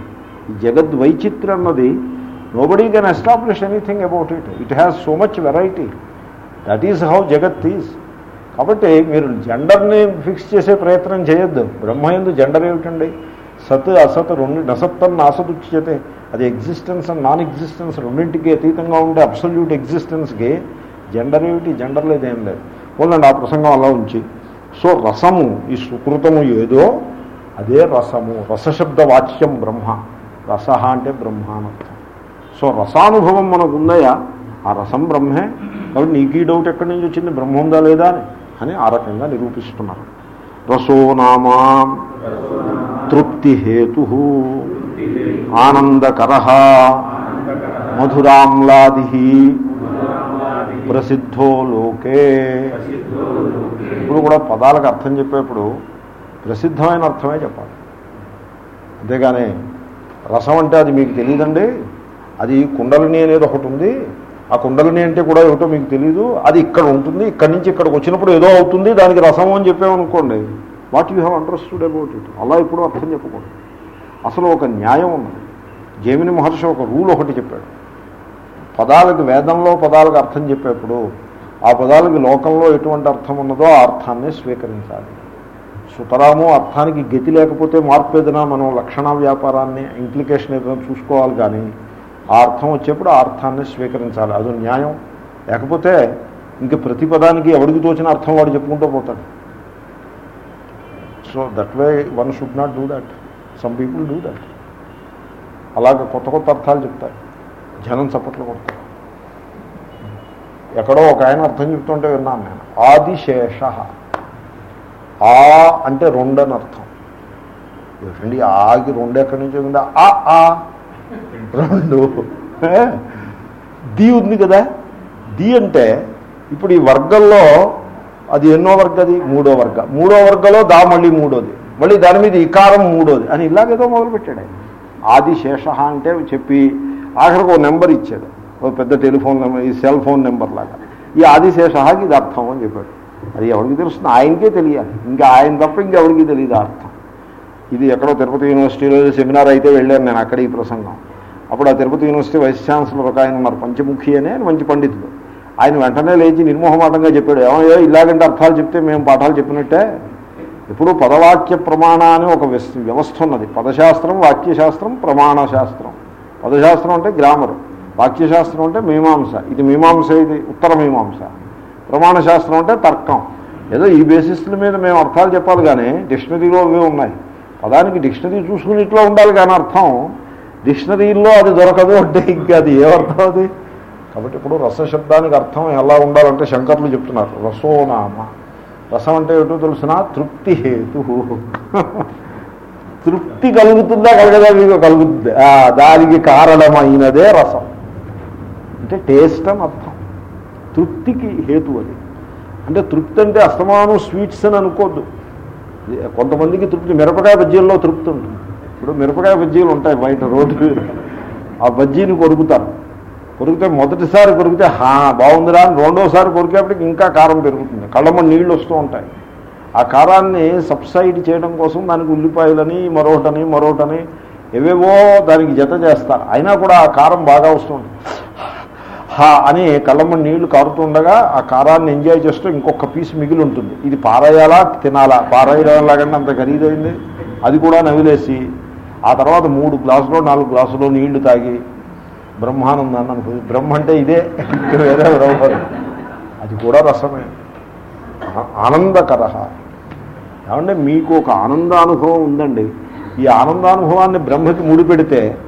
Speaker 1: జగద్ వైచిత్రం అన్నది nobody can establish anything about it it has so much variety that is how jagat is కాబట్టి మీరు జెండర్ని ఫిక్స్ చేసే ప్రయత్నం చేయొద్దు. బ్రహ్మ ఎందు జెండర్ ఏమిటండి? సత్ అసత్ రెండు నసత్తన్ నాసదుచ్యతే. అది ఎగ్జిస్టెన్స్ అండ్ నాన్ ఎగ్జిస్టెన్స్ రెండింటికి అతీతంగా ఉండే అబ్సల్యూట్ ఎగ్జిస్టెన్స్కి జెండర్ ఏమిటి? జెండర్ లేదేం లేదు. పోలండి ఆ ప్రసంగం అలా ఉంచి. సో రసము ఈ సుకృతము ఏదో అదే రసము. రసశబ్ద వాచ్యం బ్రహ్మ. రస అంటే బ్రహ్మానర్థం. సో రసానుభవం మనకు ఉందయా? ఆ రసం బ్రహ్మే. కాబట్టి నీకు ఈ డౌట్ ఎక్కడి నుంచి వచ్చింది? బ్రహ్మ ఉందా లేదా అని. అని ఆ రకంగా నిరూపిస్తున్నారు. రసో నామా. తృప్తిహేతు. ఆనందకర. మధురామ్లాది. ప్రసిద్ధో లోకే. ఇప్పుడు కూడా పదాలకు అర్థం చెప్పేప్పుడు ప్రసిద్ధమైన అర్థమే చెప్పాలి. అంతేగాని రసం అంటే అది మీకు తెలియదండి అది కుండలిని అనేది ఒకటి ఉంది. ఆ కుండలిని అంటే కూడా ఏమిటో మీకు తెలియదు అది ఇక్కడ ఉంటుంది. ఇక్కడి నుంచి ఇక్కడికి వచ్చినప్పుడు ఏదో అవుతుంది. దానికి రసం అని చెప్పామనుకోండి. What you have understood about it? అలా ఎప్పుడూ అర్థం చెప్పకూడదు. అసలు ఒక న్యాయం ఉన్నది. జేమిని మహర్షి ఒక రూల్ ఒకటి చెప్పాడు. పదాలకు వేదంలో పదాలకు అర్థం చెప్పేప్పుడు ఆ పదాలకి లోకంలో ఎటువంటి అర్థం ఉన్నదో ఆ అర్థాన్ని స్వీకరించాలి. సుతరాము అర్థానికి గతి లేకపోతే మార్పు ఏదైనా మనం లక్షణ వ్యాపారాన్ని ఇంప్లికేషన్ ఏదైనా చూసుకోవాలి కానీ ఆ అర్థం వచ్చేప్పుడు ఆ అర్థాన్ని స్వీకరించాలి. అది న్యాయం. లేకపోతే ఇంక ప్రతి పదానికి ఎవడికి తోచిన అర్థం వాడు చెప్పుకుంటూ పోతాడు. So that way one should not do that. Some people do that. అలాగే కొత్త కొత్త అర్థాలు చెప్తారు జనం చప్పట్లు కొడతారు. ఎక్కడో ఒక ఆయన అర్థం చెప్తుంటే విన్నాను నేను. ఆదిశేష. ఆ అంటే రెండు అని అర్థం రెండు ఆకి రెండు ఎక్కడి నుంచి ఉందా? ఆ ఆ. రెండు. ది ఉంది కదా? ది అంటే ఇప్పుడు ఈ వర్గంలో అది ఎన్నో వర్గది? మూడో వర్గ. మూడో వర్గలో దా మళ్ళీ మూడోది. మళ్ళీ దాని మీద ఇకారం మూడోది. అని ఇలాగేదో మొదలుపెట్టాడు ఆయన. ఆదిశేష అంటే చెప్పి ఆఖరికి ఒక నెంబర్ ఇచ్చాడు. ఓ పెద్ద టెలిఫోన్ నెంబర్ ఈ సెల్ ఫోన్ నెంబర్ లాగా. ఈ ఆదిశేషకి ఇది అర్థం అని చెప్పాడు. అది ఎవరికి తెలుస్తుంది? ఆయనకే తెలియాలి. ఇంకా ఆయన తప్ప ఇంకెవరికి తెలియదు అర్థం. ఇది ఎక్కడో తిరుపతి యూనివర్సిటీలో సెమినార్ అయితే వెళ్ళాను నేను అక్కడ ఈ ప్రసంగం. అప్పుడు ఆ తిరుపతి యూనివర్సిటీ వైస్ ఛాన్సలర్ ఒక ఆయన ఉన్నారు. పంచముఖి అనే మంచి పండితుడు. ఆయన వెంటనే లేచి నిర్మోహమాటంగా చెప్పాడు ఏమయ్యో ఇలాగంటే అర్థాలు చెప్తే మేము పాఠాలు చెప్పినట్టే? ఇప్పుడు పదవాక్య ప్రమాణ అని ఒక వ్యవస్థ ఉన్నది. పదశాస్త్రం వాక్యశాస్త్రం ప్రమాణ శాస్త్రం పదశాస్త్రం అంటే గ్రామర్. వాక్యశాస్త్రం అంటే మీమాంస. ఇది మీమాంస ఇది ఉత్తర మీమాంస. ప్రమాణ శాస్త్రం అంటే తర్కం. ఏదో ఈ బేసిస్ల మీద మేము అర్థాలు చెప్పాలి కానీ డిక్షనరీలో అవి ఉన్నాయి. పదానికి డిక్షనరీ చూసుకుని ఇట్లా ఉండాలి కానీ అర్థం. డిక్షనరీలో అది దొరకదు అంటే ఇంకా అది ఏ అర్థం అది? కాబట్టి ఇప్పుడు రసశబ్దానికి అర్థం ఎలా ఉండాలంటే శంకర్లు చెప్తున్నారు. రసోనామ రసం అంటే ఏమిటో తెలిసిన? తృప్తి హేతు. తృప్తి కలుగుతుందా కలగదా మీకు కలుగుతుంది ఆ, దానికి కారణమైనదే రసం. అంటే టేస్ట్ అని అర్థం. తృప్తికి హేతు అది. అంటే తృప్తి అంటే అస్తమానం స్వీట్స్ అని అనుకోద్దు. కొంతమందికి తృప్తి మిరపకాయ బజ్జీల్లో తృప్తి ఉంటుంది. ఇప్పుడు మిరపకాయ బజ్జీలు ఉంటాయి బయట రోడ్డు ఆ బజ్జీని కొరుకుతారు. కొరికితే మొదటిసారి కొరికితే హా బాగుందిరా అని రెండోసారి కొరికేపటికి ఇంకా కారం పెరుగుతుంది. కళ్ళమ్మ నీళ్ళు వస్తూ ఉంటాయి. ఆ కారాన్ని సబ్సైడ్ చేయడం కోసం దానికి ఉల్లిపాయలని మరొకటని మరొకటని ఏవేవో దానికి జత చేస్తారు. అయినా కూడా ఆ కారం బాగా వస్తుంది. హా అని కళ్ళమ్మ నీళ్ళు కారుతుండగా ఆ కారాన్ని ఎంజాయ్ చేస్తూ ఇంకొక పీస్ మిగిలి ఉంటుంది. ఇది పారేయాలా తినాలా? పారేయడం లాగంటే అంత ఖరీదైంది. అది కూడా నవిలేసి ఆ తర్వాత మూడు గ్లాసులో నాలుగు గ్లాసులో నీళ్ళు తాగి బ్రహ్మానందాన్ని అనుకుంది బ్రహ్మ అంటే ఇదే. వేరే బ్రహ్మ. అది కూడా రసమే. ఆనందకర ఏమంటే మీకు ఒక ఆనందానుభవం ఉందండి. ఈ ఆనందానుభవాన్ని బ్రహ్మకి ముడిపెడితే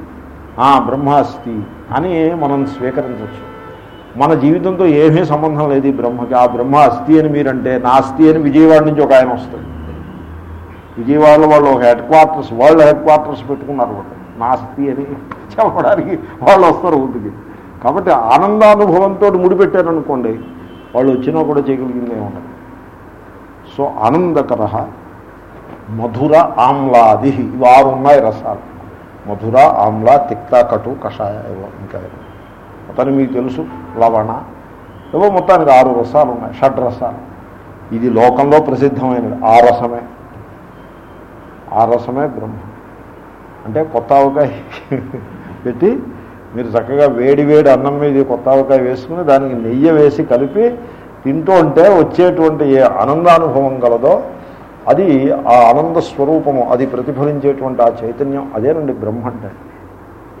Speaker 1: ఆ బ్రహ్మాస్తి అని మనం స్వీకరించవచ్చు. మన జీవితంతో ఏమీ సంబంధం లేదు ఈ బ్రహ్మకి. ఆ బ్రహ్మ అస్థి అని మీరంటే నా అస్థి అని విజయవాడ నుంచి ఒక ఆయన వస్తాడు. విజయవాడలో వాళ్ళు ఒక headquarters world headquarters పెట్టుకున్నారు వాళ్ళు. నాస్తి అని చెప్పడానికి వాళ్ళు వస్తారు ఊరికి కాబట్టి ఆనందానుభవంతో ముడిపెట్టారనుకోండి వాళ్ళు వచ్చినా కూడా చేయగలిగిందే ఉండదు. సో ఆనందకర మధుర ఆమ్లాది ఇవి ఆరు ఉన్నాయి రసాలు. మధుర ఆమ్ల తిక్త కటు కషాయ ఏవో ఇంకా ఏవో. మొత్తానికి మీకు తెలుసు లవణ. ఏవో మొత్తానికి ఆరు రసాలు ఉన్నాయి షడ్ రసాలు. ఇది లోకంలో ప్రసిద్ధమైనది ఆ రసమే. ఆ రసమే బ్రహ్మ. అంటే కొత్త ఆవకాయ పెట్టి మీరు చక్కగా వేడి వేడి అన్నం మీద కొత్త ఆవకాయ వేసుకుని దానికి నెయ్యి వేసి కలిపి తింటూ ఉంటే వచ్చేటువంటి ఏ ఆనందానుభవం కలదో అది ఆ ఆనంద స్వరూపము అది ప్రతిఫలించేటువంటి ఆ చైతన్యం అదేనండి బ్రహ్మ అంటే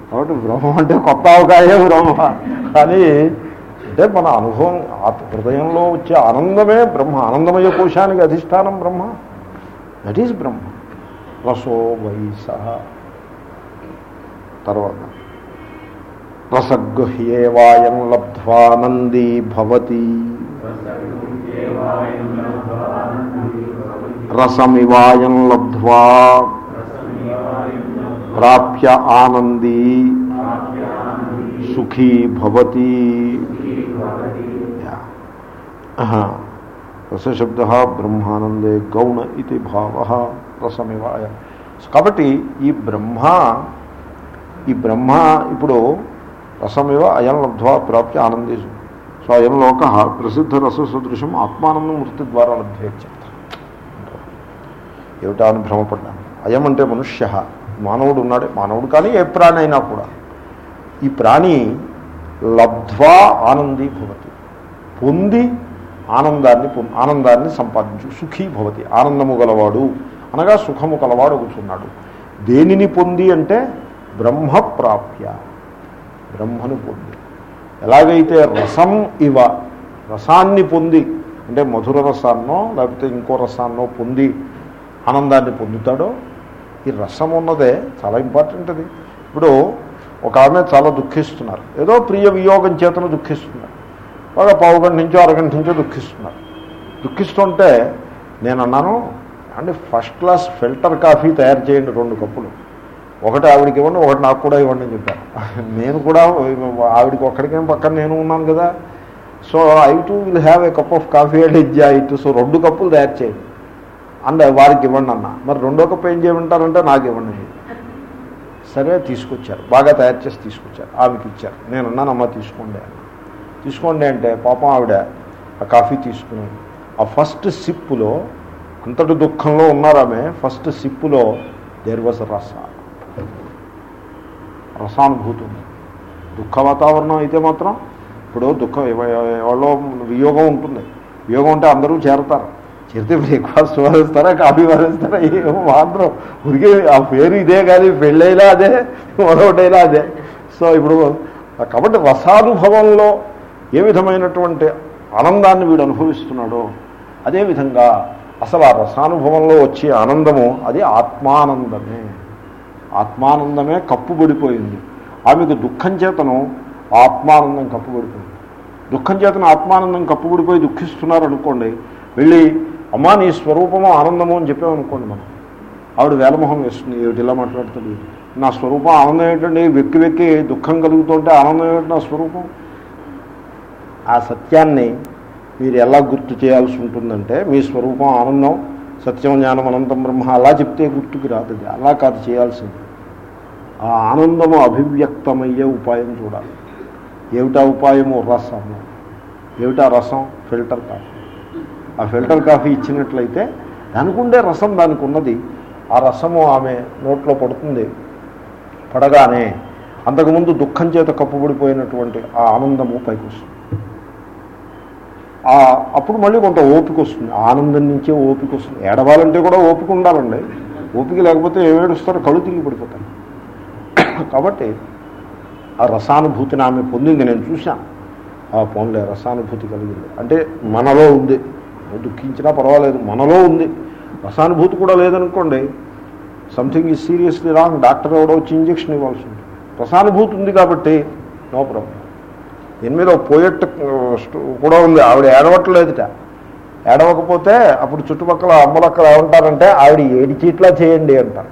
Speaker 1: కాబట్టి బ్రహ్మ అంటే కొత్త అవకాశే బ్రహ్మ. కానీ అంటే మన అనుభవం హృదయంలో వచ్చే ఆనందమే బ్రహ్మ ఆనందమయ కోశానికి అధిష్టానం బ్రహ్మ. దట్ ఈజ్ బ్రహ్మ. రసో వైస తర్వాత రసగృహ్యేవాయం లబ్ధ్వానందీ భవతి రసమివాయం లబ్ధ్వా ప్రాప్య ఆనందీ సుఖీ భవతి యా. ఆహా. రసశబ్ద బ్రహ్మానందే గౌణ ఇది భావ రసమివాయ కాబట్టి ఈ బ్రహ్మ ఈ బ్రహ్మ ఇప్పుడు రసమివ అయం లబ్ధ్వా ప్రాప్తి ఆనందేశం సో అయం లోక ప్రసిద్ధ రస సదృశం ఆత్మానందం మృతి ద్వారా లభ్యేచ్ఛ ఏమిటా అని భ్రమపడ్డాను. అయం అంటే మనుష్య. మానవుడు ఉన్నాడే. మానవుడు కానీ ఏ ప్రాణి అయినా కూడా. ఈ ప్రాణి లబ్ధ్వా ఆనందీ భవతి. పొంది ఆనందాన్ని ఆనందాన్ని సంపాదించు. సుఖీ భవతి. ఆనందము గలవాడు అనగా సుఖము కలవాడు కూర్చున్నాడు దేనిని పొంది అంటే బ్రహ్మ ప్రాప్య బ్రహ్మను పొంది. ఎలాగైతే రసం ఇవ రసాన్ని పొంది అంటే మధుర రసాన్నో లేకపోతే ఇంకో రసాన్నో పొంది ఆనందాన్ని పొందుతాడో ఈ రసం ఉన్నదే చాలా ఇంపార్టెంట్ అది. ఇప్పుడు ఒక ఆమె చాలా దుఃఖిస్తున్నారు. ఏదో ప్రియ వియోగం చేతను దుఃఖిస్తున్నారు. బాగా పావు గంట నుంచో అరగంట నుంచో దుఃఖిస్తున్నారు. దుఃఖిస్తుంటే నేను అన్నాను అంటే ఫస్ట్ క్లాస్ ఫిల్టర్ కాఫీ తయారు చేయండి రెండు కప్పులు. ఒకటి ఆవిడకి ఇవ్వండి ఒకటి నాకు కూడా ఇవ్వండి అని చెప్పారు. నేను కూడా ఆవిడకి ఒక్కడికేం పక్కన నేను ఉన్నాను కదా. So I too will have a cup of coffee and enjoy it so రెండు కప్పులు తయారు చేయండి. అండ్ వారికి ఇవ్వండి అన్న. మరి రెండో కప్పు ఏం చేయమంటారంటే నాకు ఇవ్వండి సరే తీసుకొచ్చారు. బాగా తయారు చేసి తీసుకొచ్చారు. ఆమెకి ఇచ్చారు. నేను అన్నాను అమ్మ తీసుకోండి అన్న. తీసుకోండి అంటే పాపం ఆవిడ ఆ కాఫీ తీసుకుని ఆ ఫస్ట్ సిప్పులో అంతటి దుఃఖంలో ఉన్నారు ఆమె ఫస్ట్ సిప్పులో దేర్ వాజ్ రస. రసానుభూతి ఉంది దుఃఖ వాతావరణం అయితే మాత్రం ఇప్పుడు దుఃఖం ఎవరో వియోగం ఉంటుంది. వియోగం ఉంటే అందరూ చేరతారు. చేరితే బ్రేక్ఫాస్ట్ వారేస్తారా కాఫీ వారేస్తారా ఏమో మాత్రం ఉరికే ఆ పేరు ఇదే కానీ పెళ్ళైనా అదే మరొకటైనా అదే. సో ఇప్పుడు కాబట్టి రసానుభవంలో ఏ విధమైనటువంటి ఆనందాన్ని వీడు అనుభవిస్తున్నాడో అదేవిధంగా అసలు ఆ రసానుభవంలో వచ్చే ఆనందము అది ఆత్మానందమే. ఆత్మానందమే కప్పుబడిపోయింది. ఆమెకు దుఃఖం చేతను ఆత్మానందం కప్పుబడిపోయింది. దుఃఖం చేతను ఆత్మానందం కప్పుబడిపోయి దుఃఖిస్తున్నారు అనుకోండి వెళ్ళి అమ్మా నీ స్వరూపము ఆనందము అని చెప్పామనుకోండి మనం. ఆవిడ వేలమొహం వేస్తుంది ఏమిటి ఇలా మాట్లాడుతుంది? నా స్వరూపం ఆనందం ఏంటండి వెక్కి వెక్కి దుఃఖం కలుగుతుంటే ఆనందం ఏమిటి నా స్వరూపం? ఆ సత్యాన్ని మీరు ఎలా గుర్తు చేయాల్సి ఉంటుందంటే మీ స్వరూపం ఆనందం సత్యం జ్ఞానం అనంతం బ్రహ్మ అలా చెప్తే గుర్తుకు రాదు. అలా కాదు చేయాల్సింది. ఆ ఆనందము అభివ్యక్తమయ్యే ఉపాయం చూడాలి. ఏమిటా ఉపాయము? రసము ఏమిటా రసం? Filter coffee. ఆ ఫిల్టర్ కాఫీ ఇచ్చినట్లయితే దానికి ఉండే రసం దానికి ఉన్నది ఆ రసము ఆమె నోట్లో పడుతుంది. పడగానే అంతకుముందు దుఃఖం చేత కప్పుబడిపోయినటువంటి ఆ ఆనందము పైకి వస్తుంది ఆ అప్పుడు మళ్ళీ కొంత ఓపిక వస్తుంది. ఆనందం నుంచే ఓపిక వస్తుంది. ఏడవాలంటే కూడా ఓపిక ఉండాలండి. ఓపిక లేకపోతే ఏమేడుస్తారో కళ్ళు తిరిగి పడిపోతారు కాబట్టి ఆ రసానుభూతిని ఆమె పొందింది నేను చూశాను ఆ పోన్లే రసానుభూతి కలిగింది. అంటే మనలో ఉంది. దుఃఖించినా పర్వాలేదు మనలో ఉంది. రసానుభూతి కూడా లేదనుకోండి something is seriously wrong doctor ఎవడో వచ్చి ఇంజక్షన్ ఇవ్వాల్సి ఉంది రసానుభూతి ఉంది కాబట్టి నో ప్రాబ్లం. దీని మీద పోయట్ కూడా ఉంది. ఆవిడ ఏడవట్లేదుట. ఏడవకపోతే అప్పుడు చుట్టుపక్కల అమ్మలక్కలు ఏమంటారంటే ఆవిడ ఏడిచిట్లా చేయండి అంటారు.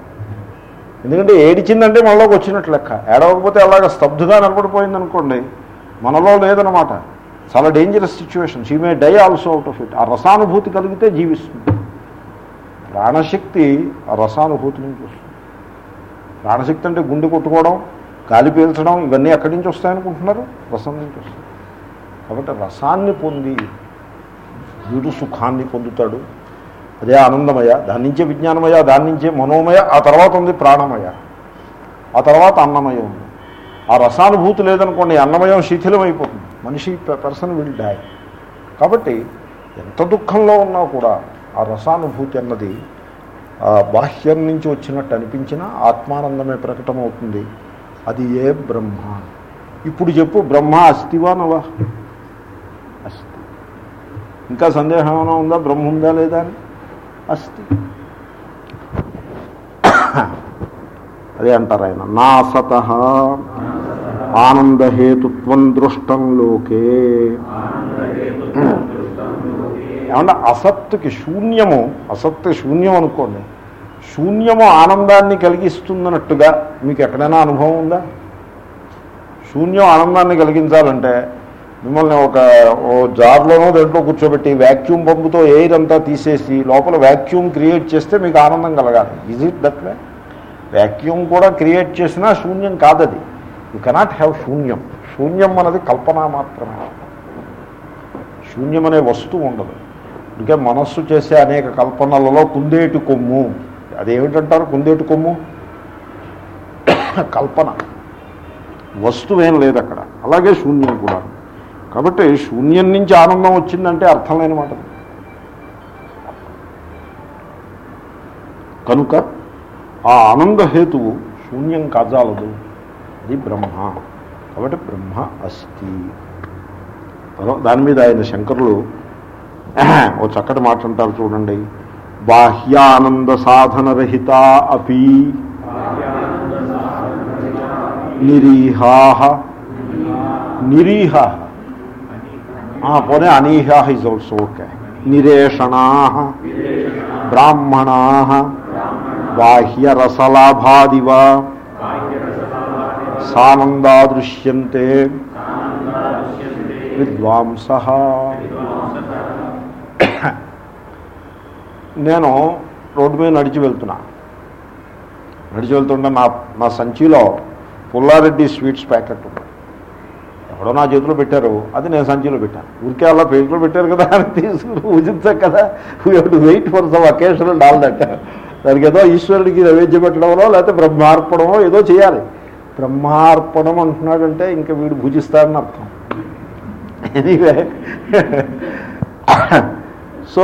Speaker 1: ఎందుకంటే ఏడిచిందంటే మనలోకి వచ్చినట్లు లెక్క. ఏడవకపోతే అలాగ స్తబ్దుగా నిలబడిపోయింది అనుకోండి మనలో లేదనమాట చాలా dangerous situation she may die also out of it ఆ రసానుభూతి కలిగితే జీవిస్తుంది. ప్రాణశక్తి ఆ రసానుభూతి నుంచి వస్తుంది. ప్రాణశక్తి అంటే గుండె కొట్టుకోవడం గాలి పీల్చడం ఇవన్నీ ఎక్కడి నుంచి వస్తాయనుకుంటున్నారు? రసం నుంచి వస్తాయి. కాబట్టి రసాన్ని పొంది వీడు సుఖాన్ని పొందుతాడు. అదే ఆనందమయ దాని నుంచే విజ్ఞానమయ దాని నుంచే మనోమయ ఆ తర్వాత ఉంది ప్రాణమయ. ఆ తర్వాత అన్నమయం. ఉంది ఆ రసానుభూతి లేదనుకోండి అన్నమయం శిథిలమైపోతుంది. మనిషి పర్సన్ విల్ డై. కాబట్టి ఎంత దుఃఖంలో ఉన్నా కూడా ఆ రసానుభూతి అన్నది ఆ బాహ్యం నుంచి వచ్చినట్టు అనిపించినా ఆత్మానందమే ప్రకటమవుతుంది. అది ఏ బ్రహ్మ? ఇప్పుడు చెప్పు బ్రహ్మ అస్థివా నవా? అస్థి. ఇంకా సందేహం ఏమైనా ఉందా? బ్రహ్మ ఉందా లేదా అని? అస్తి అదే అంటారు ఆయన నా సత ఆనందహేతుత్వం దృష్టం లోకే ఏమన్నా అసత్తుకి శూన్యము అసత్తు శూన్యం అనుకోండి శూన్యము ఆనందాన్ని కలిగిస్తున్నట్టుగా మీకు ఎక్కడైనా అనుభవం ఉందా శూన్యం ఆనందాన్ని కలిగించాలంటే మిమ్మల్ని ఒక ఓ జార్లోనో దాంట్లో కూర్చోబెట్టి వ్యాక్యూమ్ పంపుతో ఎయిర్ అంతా తీసేసి లోపల వ్యాక్యూమ్ క్రియేట్ చేస్తే మీకు ఆనందం కలగాలి. Is it that way vacuum కూడా క్రియేట్ చేసినా శూన్యం కాదది. యు కెనాట్ హ్యావ్ శూన్యం. శూన్యం అన్నది కల్పన మాత్రమే. శూన్యం అనే వస్తువు ఉండదు. అందుకే మనస్సు చేసే అనేక కల్పనలలో కుందేటి కొమ్ము. అదేమిటంటారు కుందేటి కొమ్ము? కల్పన. వస్తువేం లేదు అక్కడ అలాగే శూన్యం కూడా. కాబట్టి శూన్యం నుంచి ఆనందం వచ్చిందంటే అర్థం లేని మాట. కనుక ఆ ఆనంద హేతువు శూన్యం కాజాలదు. అది బ్రహ్మ. కాబట్టి బ్రహ్మ అస్తి. దాని మీద ఆయన శంకరులు [CLEARS THROAT] ఓ చక్కటి మాట అంటారు చూడండి. బాహ్యానంద సాధనరహిత అపి. నిరీహా నిరీహ పోనీ అనీహా ఇస్ ఆల్సో ఓకే నిరేషణా బ్రాహ్మణా బాహ్యరసలాభాదివ సానందాదృశ్యంతే విద్వాంస నేను రోడ్డు మీద నడిచి వెళ్తున్నా. నడిచి వెళ్తుంటే నా నా సంచిలో పుల్లారెడ్డి స్వీట్స్ ప్యాకెట్ ఎవడో నా చేతిలో పెట్టారు అది నేను సంచిలో పెట్టాను. ఊరికే అలా పేజీలో పెట్టారు కదా అని తీసుకుని పూజించాం కదా. We to wait for some occasion doll that దానికి ఏదో ఈశ్వరుడికి నైవేద్యం పెట్టడమో లేకపోతే బ్రహ్మార్పణమో ఏదో చేయాలి. బ్రహ్మార్పణం అంటున్నాడంటే ఇంకా వీడు భుజిస్తాడని అర్థం. ఎనీవే సో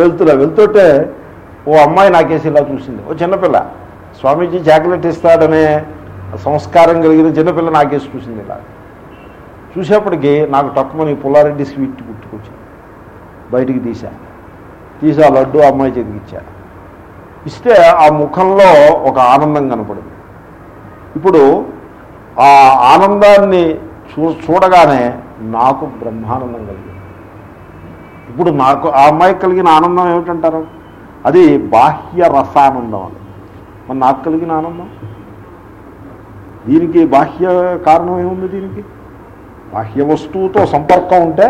Speaker 1: వెళ్తున్నా. వెళ్తుంటే ఓ అమ్మాయి నాకేసి ఇలా చూసింది. ఓ చిన్నపిల్ల. స్వామీజీ చాక్లెట్ ఇస్తాడనే సంస్కారం కలిగిన చిన్నపిల్ల నాకేసి చూసింది ఇలా. చూసేప్పటికి నాకు తక్కువని పుల్లారెడ్డి స్వీట్ గుర్తుకొచ్చింది. బయటికి తీశా. తీసి ఆ లడ్డు అమ్మాయి చేతికి ఇస్తే ఆ ముఖంలో ఒక ఆనందం కనపడింది. ఇప్పుడు ఆ ఆనందాన్ని చూ చూడగానే నాకు బ్రహ్మానందం కలిగింది. ఇప్పుడు నాకు ఆ అమ్మాయికి కలిగిన ఆనందం ఏమిటంటారు? అది బాహ్య రసానందం అది మరి నాకు కలిగిన ఆనందం? దీనికి బాహ్య కారణం ఏముంది దీనికి? బాహ్య వస్తువుతో సంపర్కం ఉంటే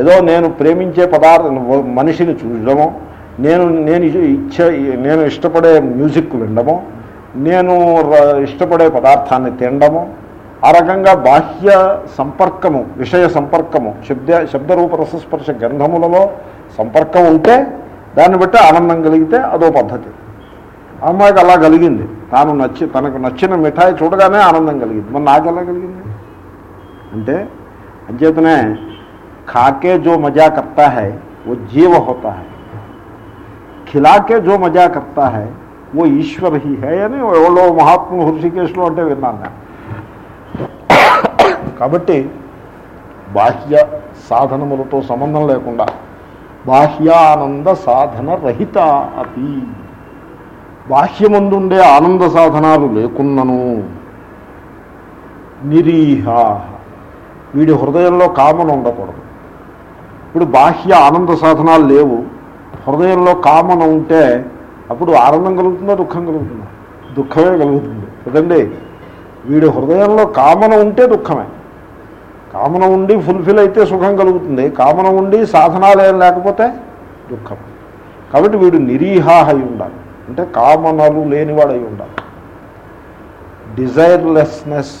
Speaker 1: ఏదో నేను ప్రేమించే పదార్థ మనిషిని చూడడము నేను నేను ఇచ్చే నేను ఇష్టపడే మ్యూజిక్ వినడము నేను ఇష్టపడే పదార్థాన్ని తినడము ఆ రకంగా బాహ్య సంపర్కము విషయ సంపర్కము శబ్ద శబ్దరూప రసస్పర్శ గ్రంథములలో సంపర్కం ఉంటే దాన్ని బట్టి ఆనందం కలిగితే అదో పద్ధతి. అమ్మాయికి అలా కలిగింది. తాను నచ్చి తనకు నచ్చిన మిఠాయి చూడగానే ఆనందం కలిగింది. మరి నాకు ఎలా కలిగింది? అంటే అంచేతనే खाके जो मजा करता है वो जीव होता है खिला के जो मजा करता है ఓ ఈశ్వర హి హే అని ఎవరో మహాత్ములు హృషికేశ్లో అంటే విన్నాను నేను కాబట్టి బాహ్య సాధనములతో సంబంధం లేకుండా బాహ్యానంద సాధన రహిత అపి బాహ్యమందుండే ఆనంద సాధనాలు లేకున్నను నిరీహ వీడి హృదయంలో కామన ఉండకూడదు. ఇప్పుడు బాహ్య ఆనంద సాధనాలు లేవు. హృదయంలో కామన ఉంటే అప్పుడు ఆనందం కలుగుతుందా దుఃఖం కలుగుతుందా? దుఃఖమే కలుగుతుంది. కదండి వీడి హృదయంలో కామన ఉంటే దుఃఖమే. కామన ఉండి ఫుల్ఫిల్ అయితే సుఖం కలుగుతుంది. కామన ఉండి సాధనాలు ఏం లేకపోతే దుఃఖం. కాబట్టి వీడు నిరీహాహ అయి ఉండాలి. అంటే కామనలు లేనివాడై ఉండాలి. Desirelessness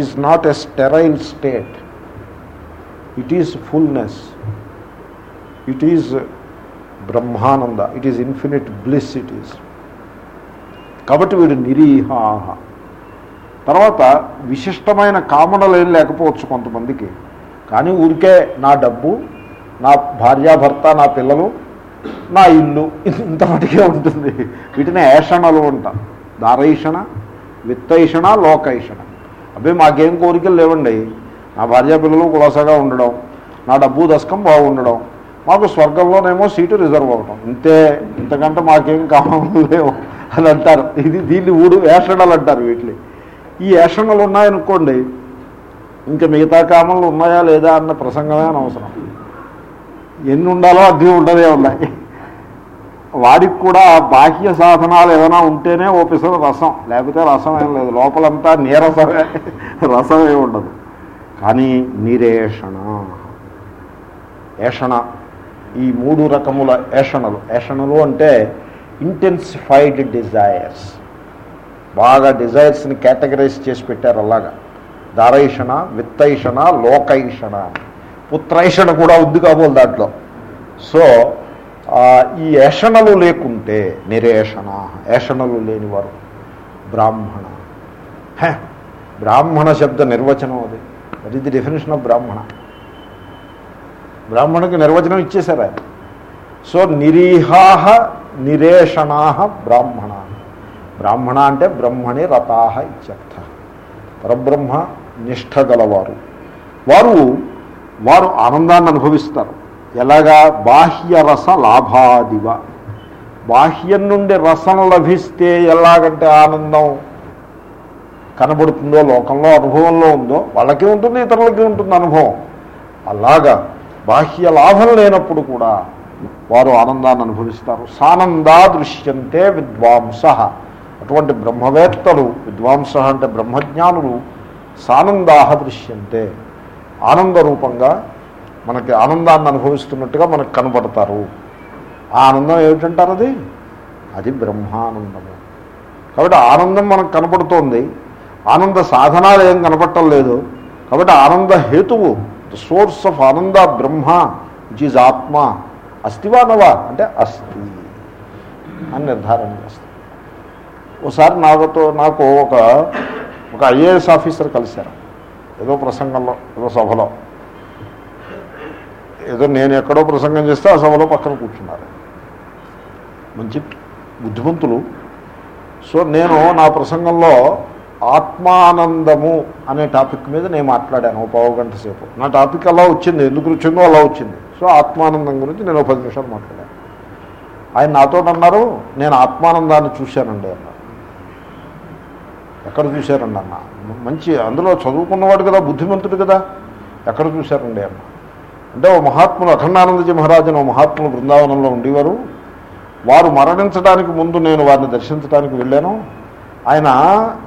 Speaker 1: is not a sterile state it is fullness it is Brahmananda it is infinite bliss it is కాబట్టి వీడు నిరీహాహ. తర్వాత విశిష్టమైన కామనలు ఏం లేకపోవచ్చు కొంతమందికి. కానీ ఊరికే నా డబ్బు నా భార్యాభర్త నా పిల్లలు నా ఇల్లు ఇంత మటుకే ఉంటుంది. వీటిని ఏషణలు అంట. దారైషణ విత్తైషణ లోకైషణ. అబ్బాయి మాకేం కోరికలు లేవండి. నా భార్యా పిల్లలు కులాసాగా ఉండడం నా డబ్బు దశకం బాగుండడం మాకు స్వర్గంలోనేమో సీటు రిజర్వ్ అవ్వడం ఇంతే ఇంతకంటే మాకేం కావాలి లేవు అని అంటారు. ఇది దీన్ని ఊడు వేషణలు అంటారు వీటిని. ఈ వేషణలు ఉన్నాయనుకోండి ఇంకా మిగతా కామలు ఉన్నాయా లేదా అన్న ప్రసంగమే అనవసరం. ఎన్ని ఉండాలో అగ్ని ఉండదే ఉన్నాయి. వాడికి కూడా బాహ్య సాధనాలు ఏమైనా ఉంటేనే ఓ పిసరు రసం. లేకపోతే రసం ఏం లేదు. లోపలంతా నీరసమే. రసమే ఉండదు. కానీ నిరేషణ. ఏషణ. ఈ మూడు రకముల ఏషణలు. ఏషణలు అంటే ఇంటెన్సిఫైడ్ డిజైర్స్ బాగా డిజైర్స్ని కేటగరైజ్ చేసి పెట్టారు అలాగా. దారైషణ విత్తైషణ లోకైషణ. పుత్రైషణ కూడా ఉంది కాబోలు దాంట్లో. సో ఈ ఏషణలు లేకుంటే నిరేషణ ఏషణలు లేనివారు బ్రాహ్మణ. హే, బ్రాహ్మణ శబ్ద నిర్వచనం అది. That is the definition of brahmana? బ్రాహ్మణకి నిర్వచనం ఇచ్చేశారు ఆయన. సో నిరీహాహ నిరేషణాహ బ్రాహ్మణ. బ్రాహ్మణ అంటే బ్రహ్మణి రథాహ ఇత్యర్థ. పరబ్రహ్మ నిష్ఠ గలవారు. వారు వారు ఆనందాన్ని అనుభవిస్తారు. ఎలాగా? బాహ్య రస లాభాదివ. బాహ్యం నుండి రసం లభిస్తే ఎలాగంటే ఆనందం కనబడుతుందో లోకంలో అనుభవంలో ఉందో వాళ్ళకి ఉంటుంది ఇతరులకి ఉంటుంది అనుభవం. అలాగా బాహ్య లాభం లేనప్పుడు కూడా వారు ఆనందాన్ని అనుభవిస్తారు. సానందా దృశ్యంతే విద్వాంస. అటువంటి బ్రహ్మవేత్తలు విద్వాంస అంటే బ్రహ్మజ్ఞానులు సానందాహ దృశ్యంతే. ఆనందరూపంగా మనకి ఆనందాన్ని అనుభవిస్తున్నట్టుగా మనకు కనబడతారు. ఆ ఆనందం ఏమిటంటారు అది? అది బ్రహ్మానందము. కాబట్టి ఆనందం మనకు కనపడుతోంది. ఆనంద సాధనాలు ఏం కనపడటం లేదు. కాబట్టి ఆనంద హేతువు ద సోర్స్ ఆఫ్ ఆనంద బ్రహ్మ విచ్ ఈజ్ ఆత్మ అస్థివానవా అంటే అస్తి అని నిర్ధారణ చేస్తాం ఒకసారి నాతో నాకు ఒక ఒక ఐఏఎస్ ఆఫీసర్ కలిశారు. ఏదో ప్రసంగంలో ఏదో సభలో. ఏదో నేను ఎక్కడో ప్రసంగం చేస్తే ఆ సభలో పక్కన కూర్చున్నారు. మంచి బుద్ధిమంతులు. సో నేను నా ప్రసంగంలో ఆత్మానందము అనే టాపిక్ మీద నేను మాట్లాడాను ఒక పావు గంట సేపు. నా టాపిక్ అలా వచ్చింది ఎందుకు వచ్చిందో అలా వచ్చింది. సో ఆత్మానందం గురించి నేను ఒక పది నిమిషాలు మాట్లాడాను. ఆయన నాతో అన్నారు నేను ఆత్మానందాన్ని చూశానండి అన్నారు. ఎక్కడ చూశారండి అన్న? మంచి అందులో చదువుకున్నవాడు కదా బుద్ధిమంతుడు కదా. ఎక్కడ చూశారండి అన్న. అంటే ఓ మహాత్ములు అఖండానందజీ మహారాజును ఓ మహాత్ములు బృందావనంలో ఉండేవారు. వారు మరణించడానికి ముందు నేను వారిని దర్శించడానికి వెళ్ళాను. ఆయన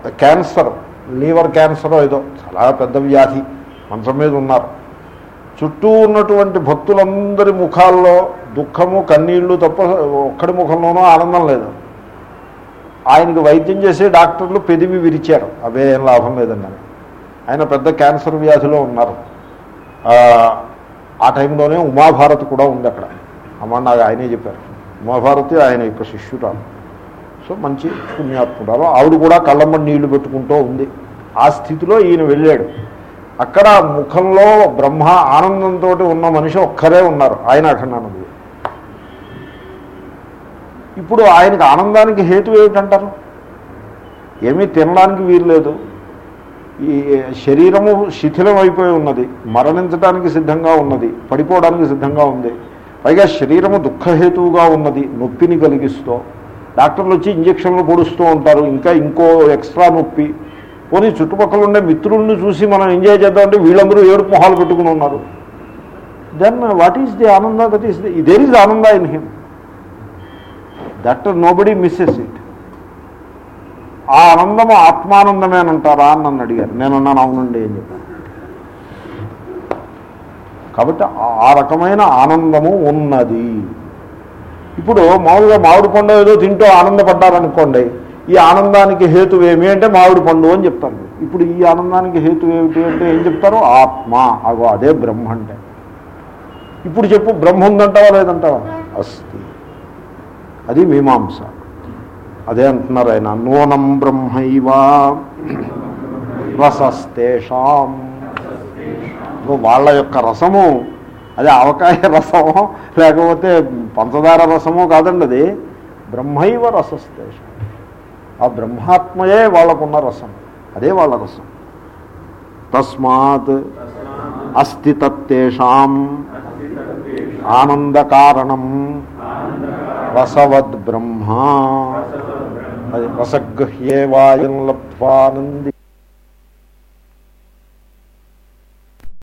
Speaker 1: క్యాన్సర్ లీవర్ క్యాన్సర్ ఏదో చాలా పెద్ద వ్యాధి మంచం మీద ఉన్నారు. చుట్టూ ఉన్నటువంటి భక్తులందరి ముఖాల్లో దుఃఖము కన్నీళ్ళు తప్ప ఒక్కడి ముఖంలోనూ ఆనందం లేదు. ఆయనకు వైద్యం చేసే డాక్టర్లు పెదివి విరిచారు. అవే ఏం లాభం లేదండి ఆయన పెద్ద క్యాన్సర్ వ్యాధిలో ఉన్నారు. ఆ, టైంలోనే ఉమాభారతి కూడా ఉంది అక్కడ. అమ్మ నాకు ఆయనే చెప్పారు. ఉమాభారతి ఆయన యొక్క శిష్యురాలు. సో మంచి పుణ్యాత్మురాలు. ఆవిడ కూడా కళ్ళమ్మ నీళ్ళు పెట్టుకుంటూ ఉంది. ఆ స్థితిలో ఈయన వెళ్ళాడు. అక్కడ ముఖంలో బ్రహ్మ ఆనందంతో ఉన్న మనిషి ఒక్కరే ఉన్నారు. ఆయన అఖండానందుడు. ఇప్పుడు ఆయనకు ఆనందానికి హేతు ఏమిటంటారు? ఏమీ తినడానికి వీలు లేదు. ఈ శరీరము శిథిలం అయిపోయి ఉన్నది. మరణించడానికి సిద్ధంగా ఉన్నది. పడిపోవడానికి సిద్ధంగా ఉంది. పైగా శరీరము దుఃఖహేతువుగా ఉన్నది. నొప్పిని కలిగిస్తూ. డాక్టర్లు వచ్చి ఇంజక్షన్లు పొడుస్తూ ఉంటారు. ఇంకా ఇంకో ఎక్స్ట్రా నొప్పి. పోనీ చుట్టుపక్కల ఉండే మిత్రుల్ని చూసి మనం ఎంజాయ్ చేద్దామంటే వీళ్ళందరూ ఏడుపు మొహాలు పెట్టుకుని ఉన్నారు. Then what is the ananda? That is the there is ananda in him. That nobody misses it. ఆ ఆనందము ఆత్మానందమే అని అంటారా అని నన్ను అడిగారు. నేను అన్నాను అవునండి అని చెప్పాను. కాబట్టి ఆ- ఆ రకమైన ఆనందము ఉన్నది. ఇప్పుడు మామూలుగా మామిడి పండు ఏదో తింటూ ఆనందపడ్డారనుకోండి ఈ ఆనందానికి హేతు ఏమి అంటే మామిడి పండు అని చెప్తారు. ఇప్పుడు ఈ ఆనందానికి హేతు ఏమిటి అంటే ఏం చెప్తారు? ఆత్మ. అగో అదే బ్రహ్మ అంటే. ఇప్పుడు చెప్పు బ్రహ్మ ఉందంటావా లేదంటావా? అస్తి. అది మీమాంస. అదే అంటున్నారు ఆయన నూనం బ్రహ్మైవా రసస్తేషాం. ఇప్పుడు వాళ్ళ యొక్క రసము అది అవకాయ రసము లేకపోతే పంచదార రసము కాదండి అది. బ్రహ్మైవ రసస్తేషం. ఆ బ్రహ్మాత్మయే వాళ్ళకున్న రసం అదే వాళ్ళ రసం. తస్మాత్ అస్తి తత్తేషాం ఆనందకారణం రసవద్ బ్రహ్మ అది రసగృహ్యే వాయుం లబ్ధ్వానంది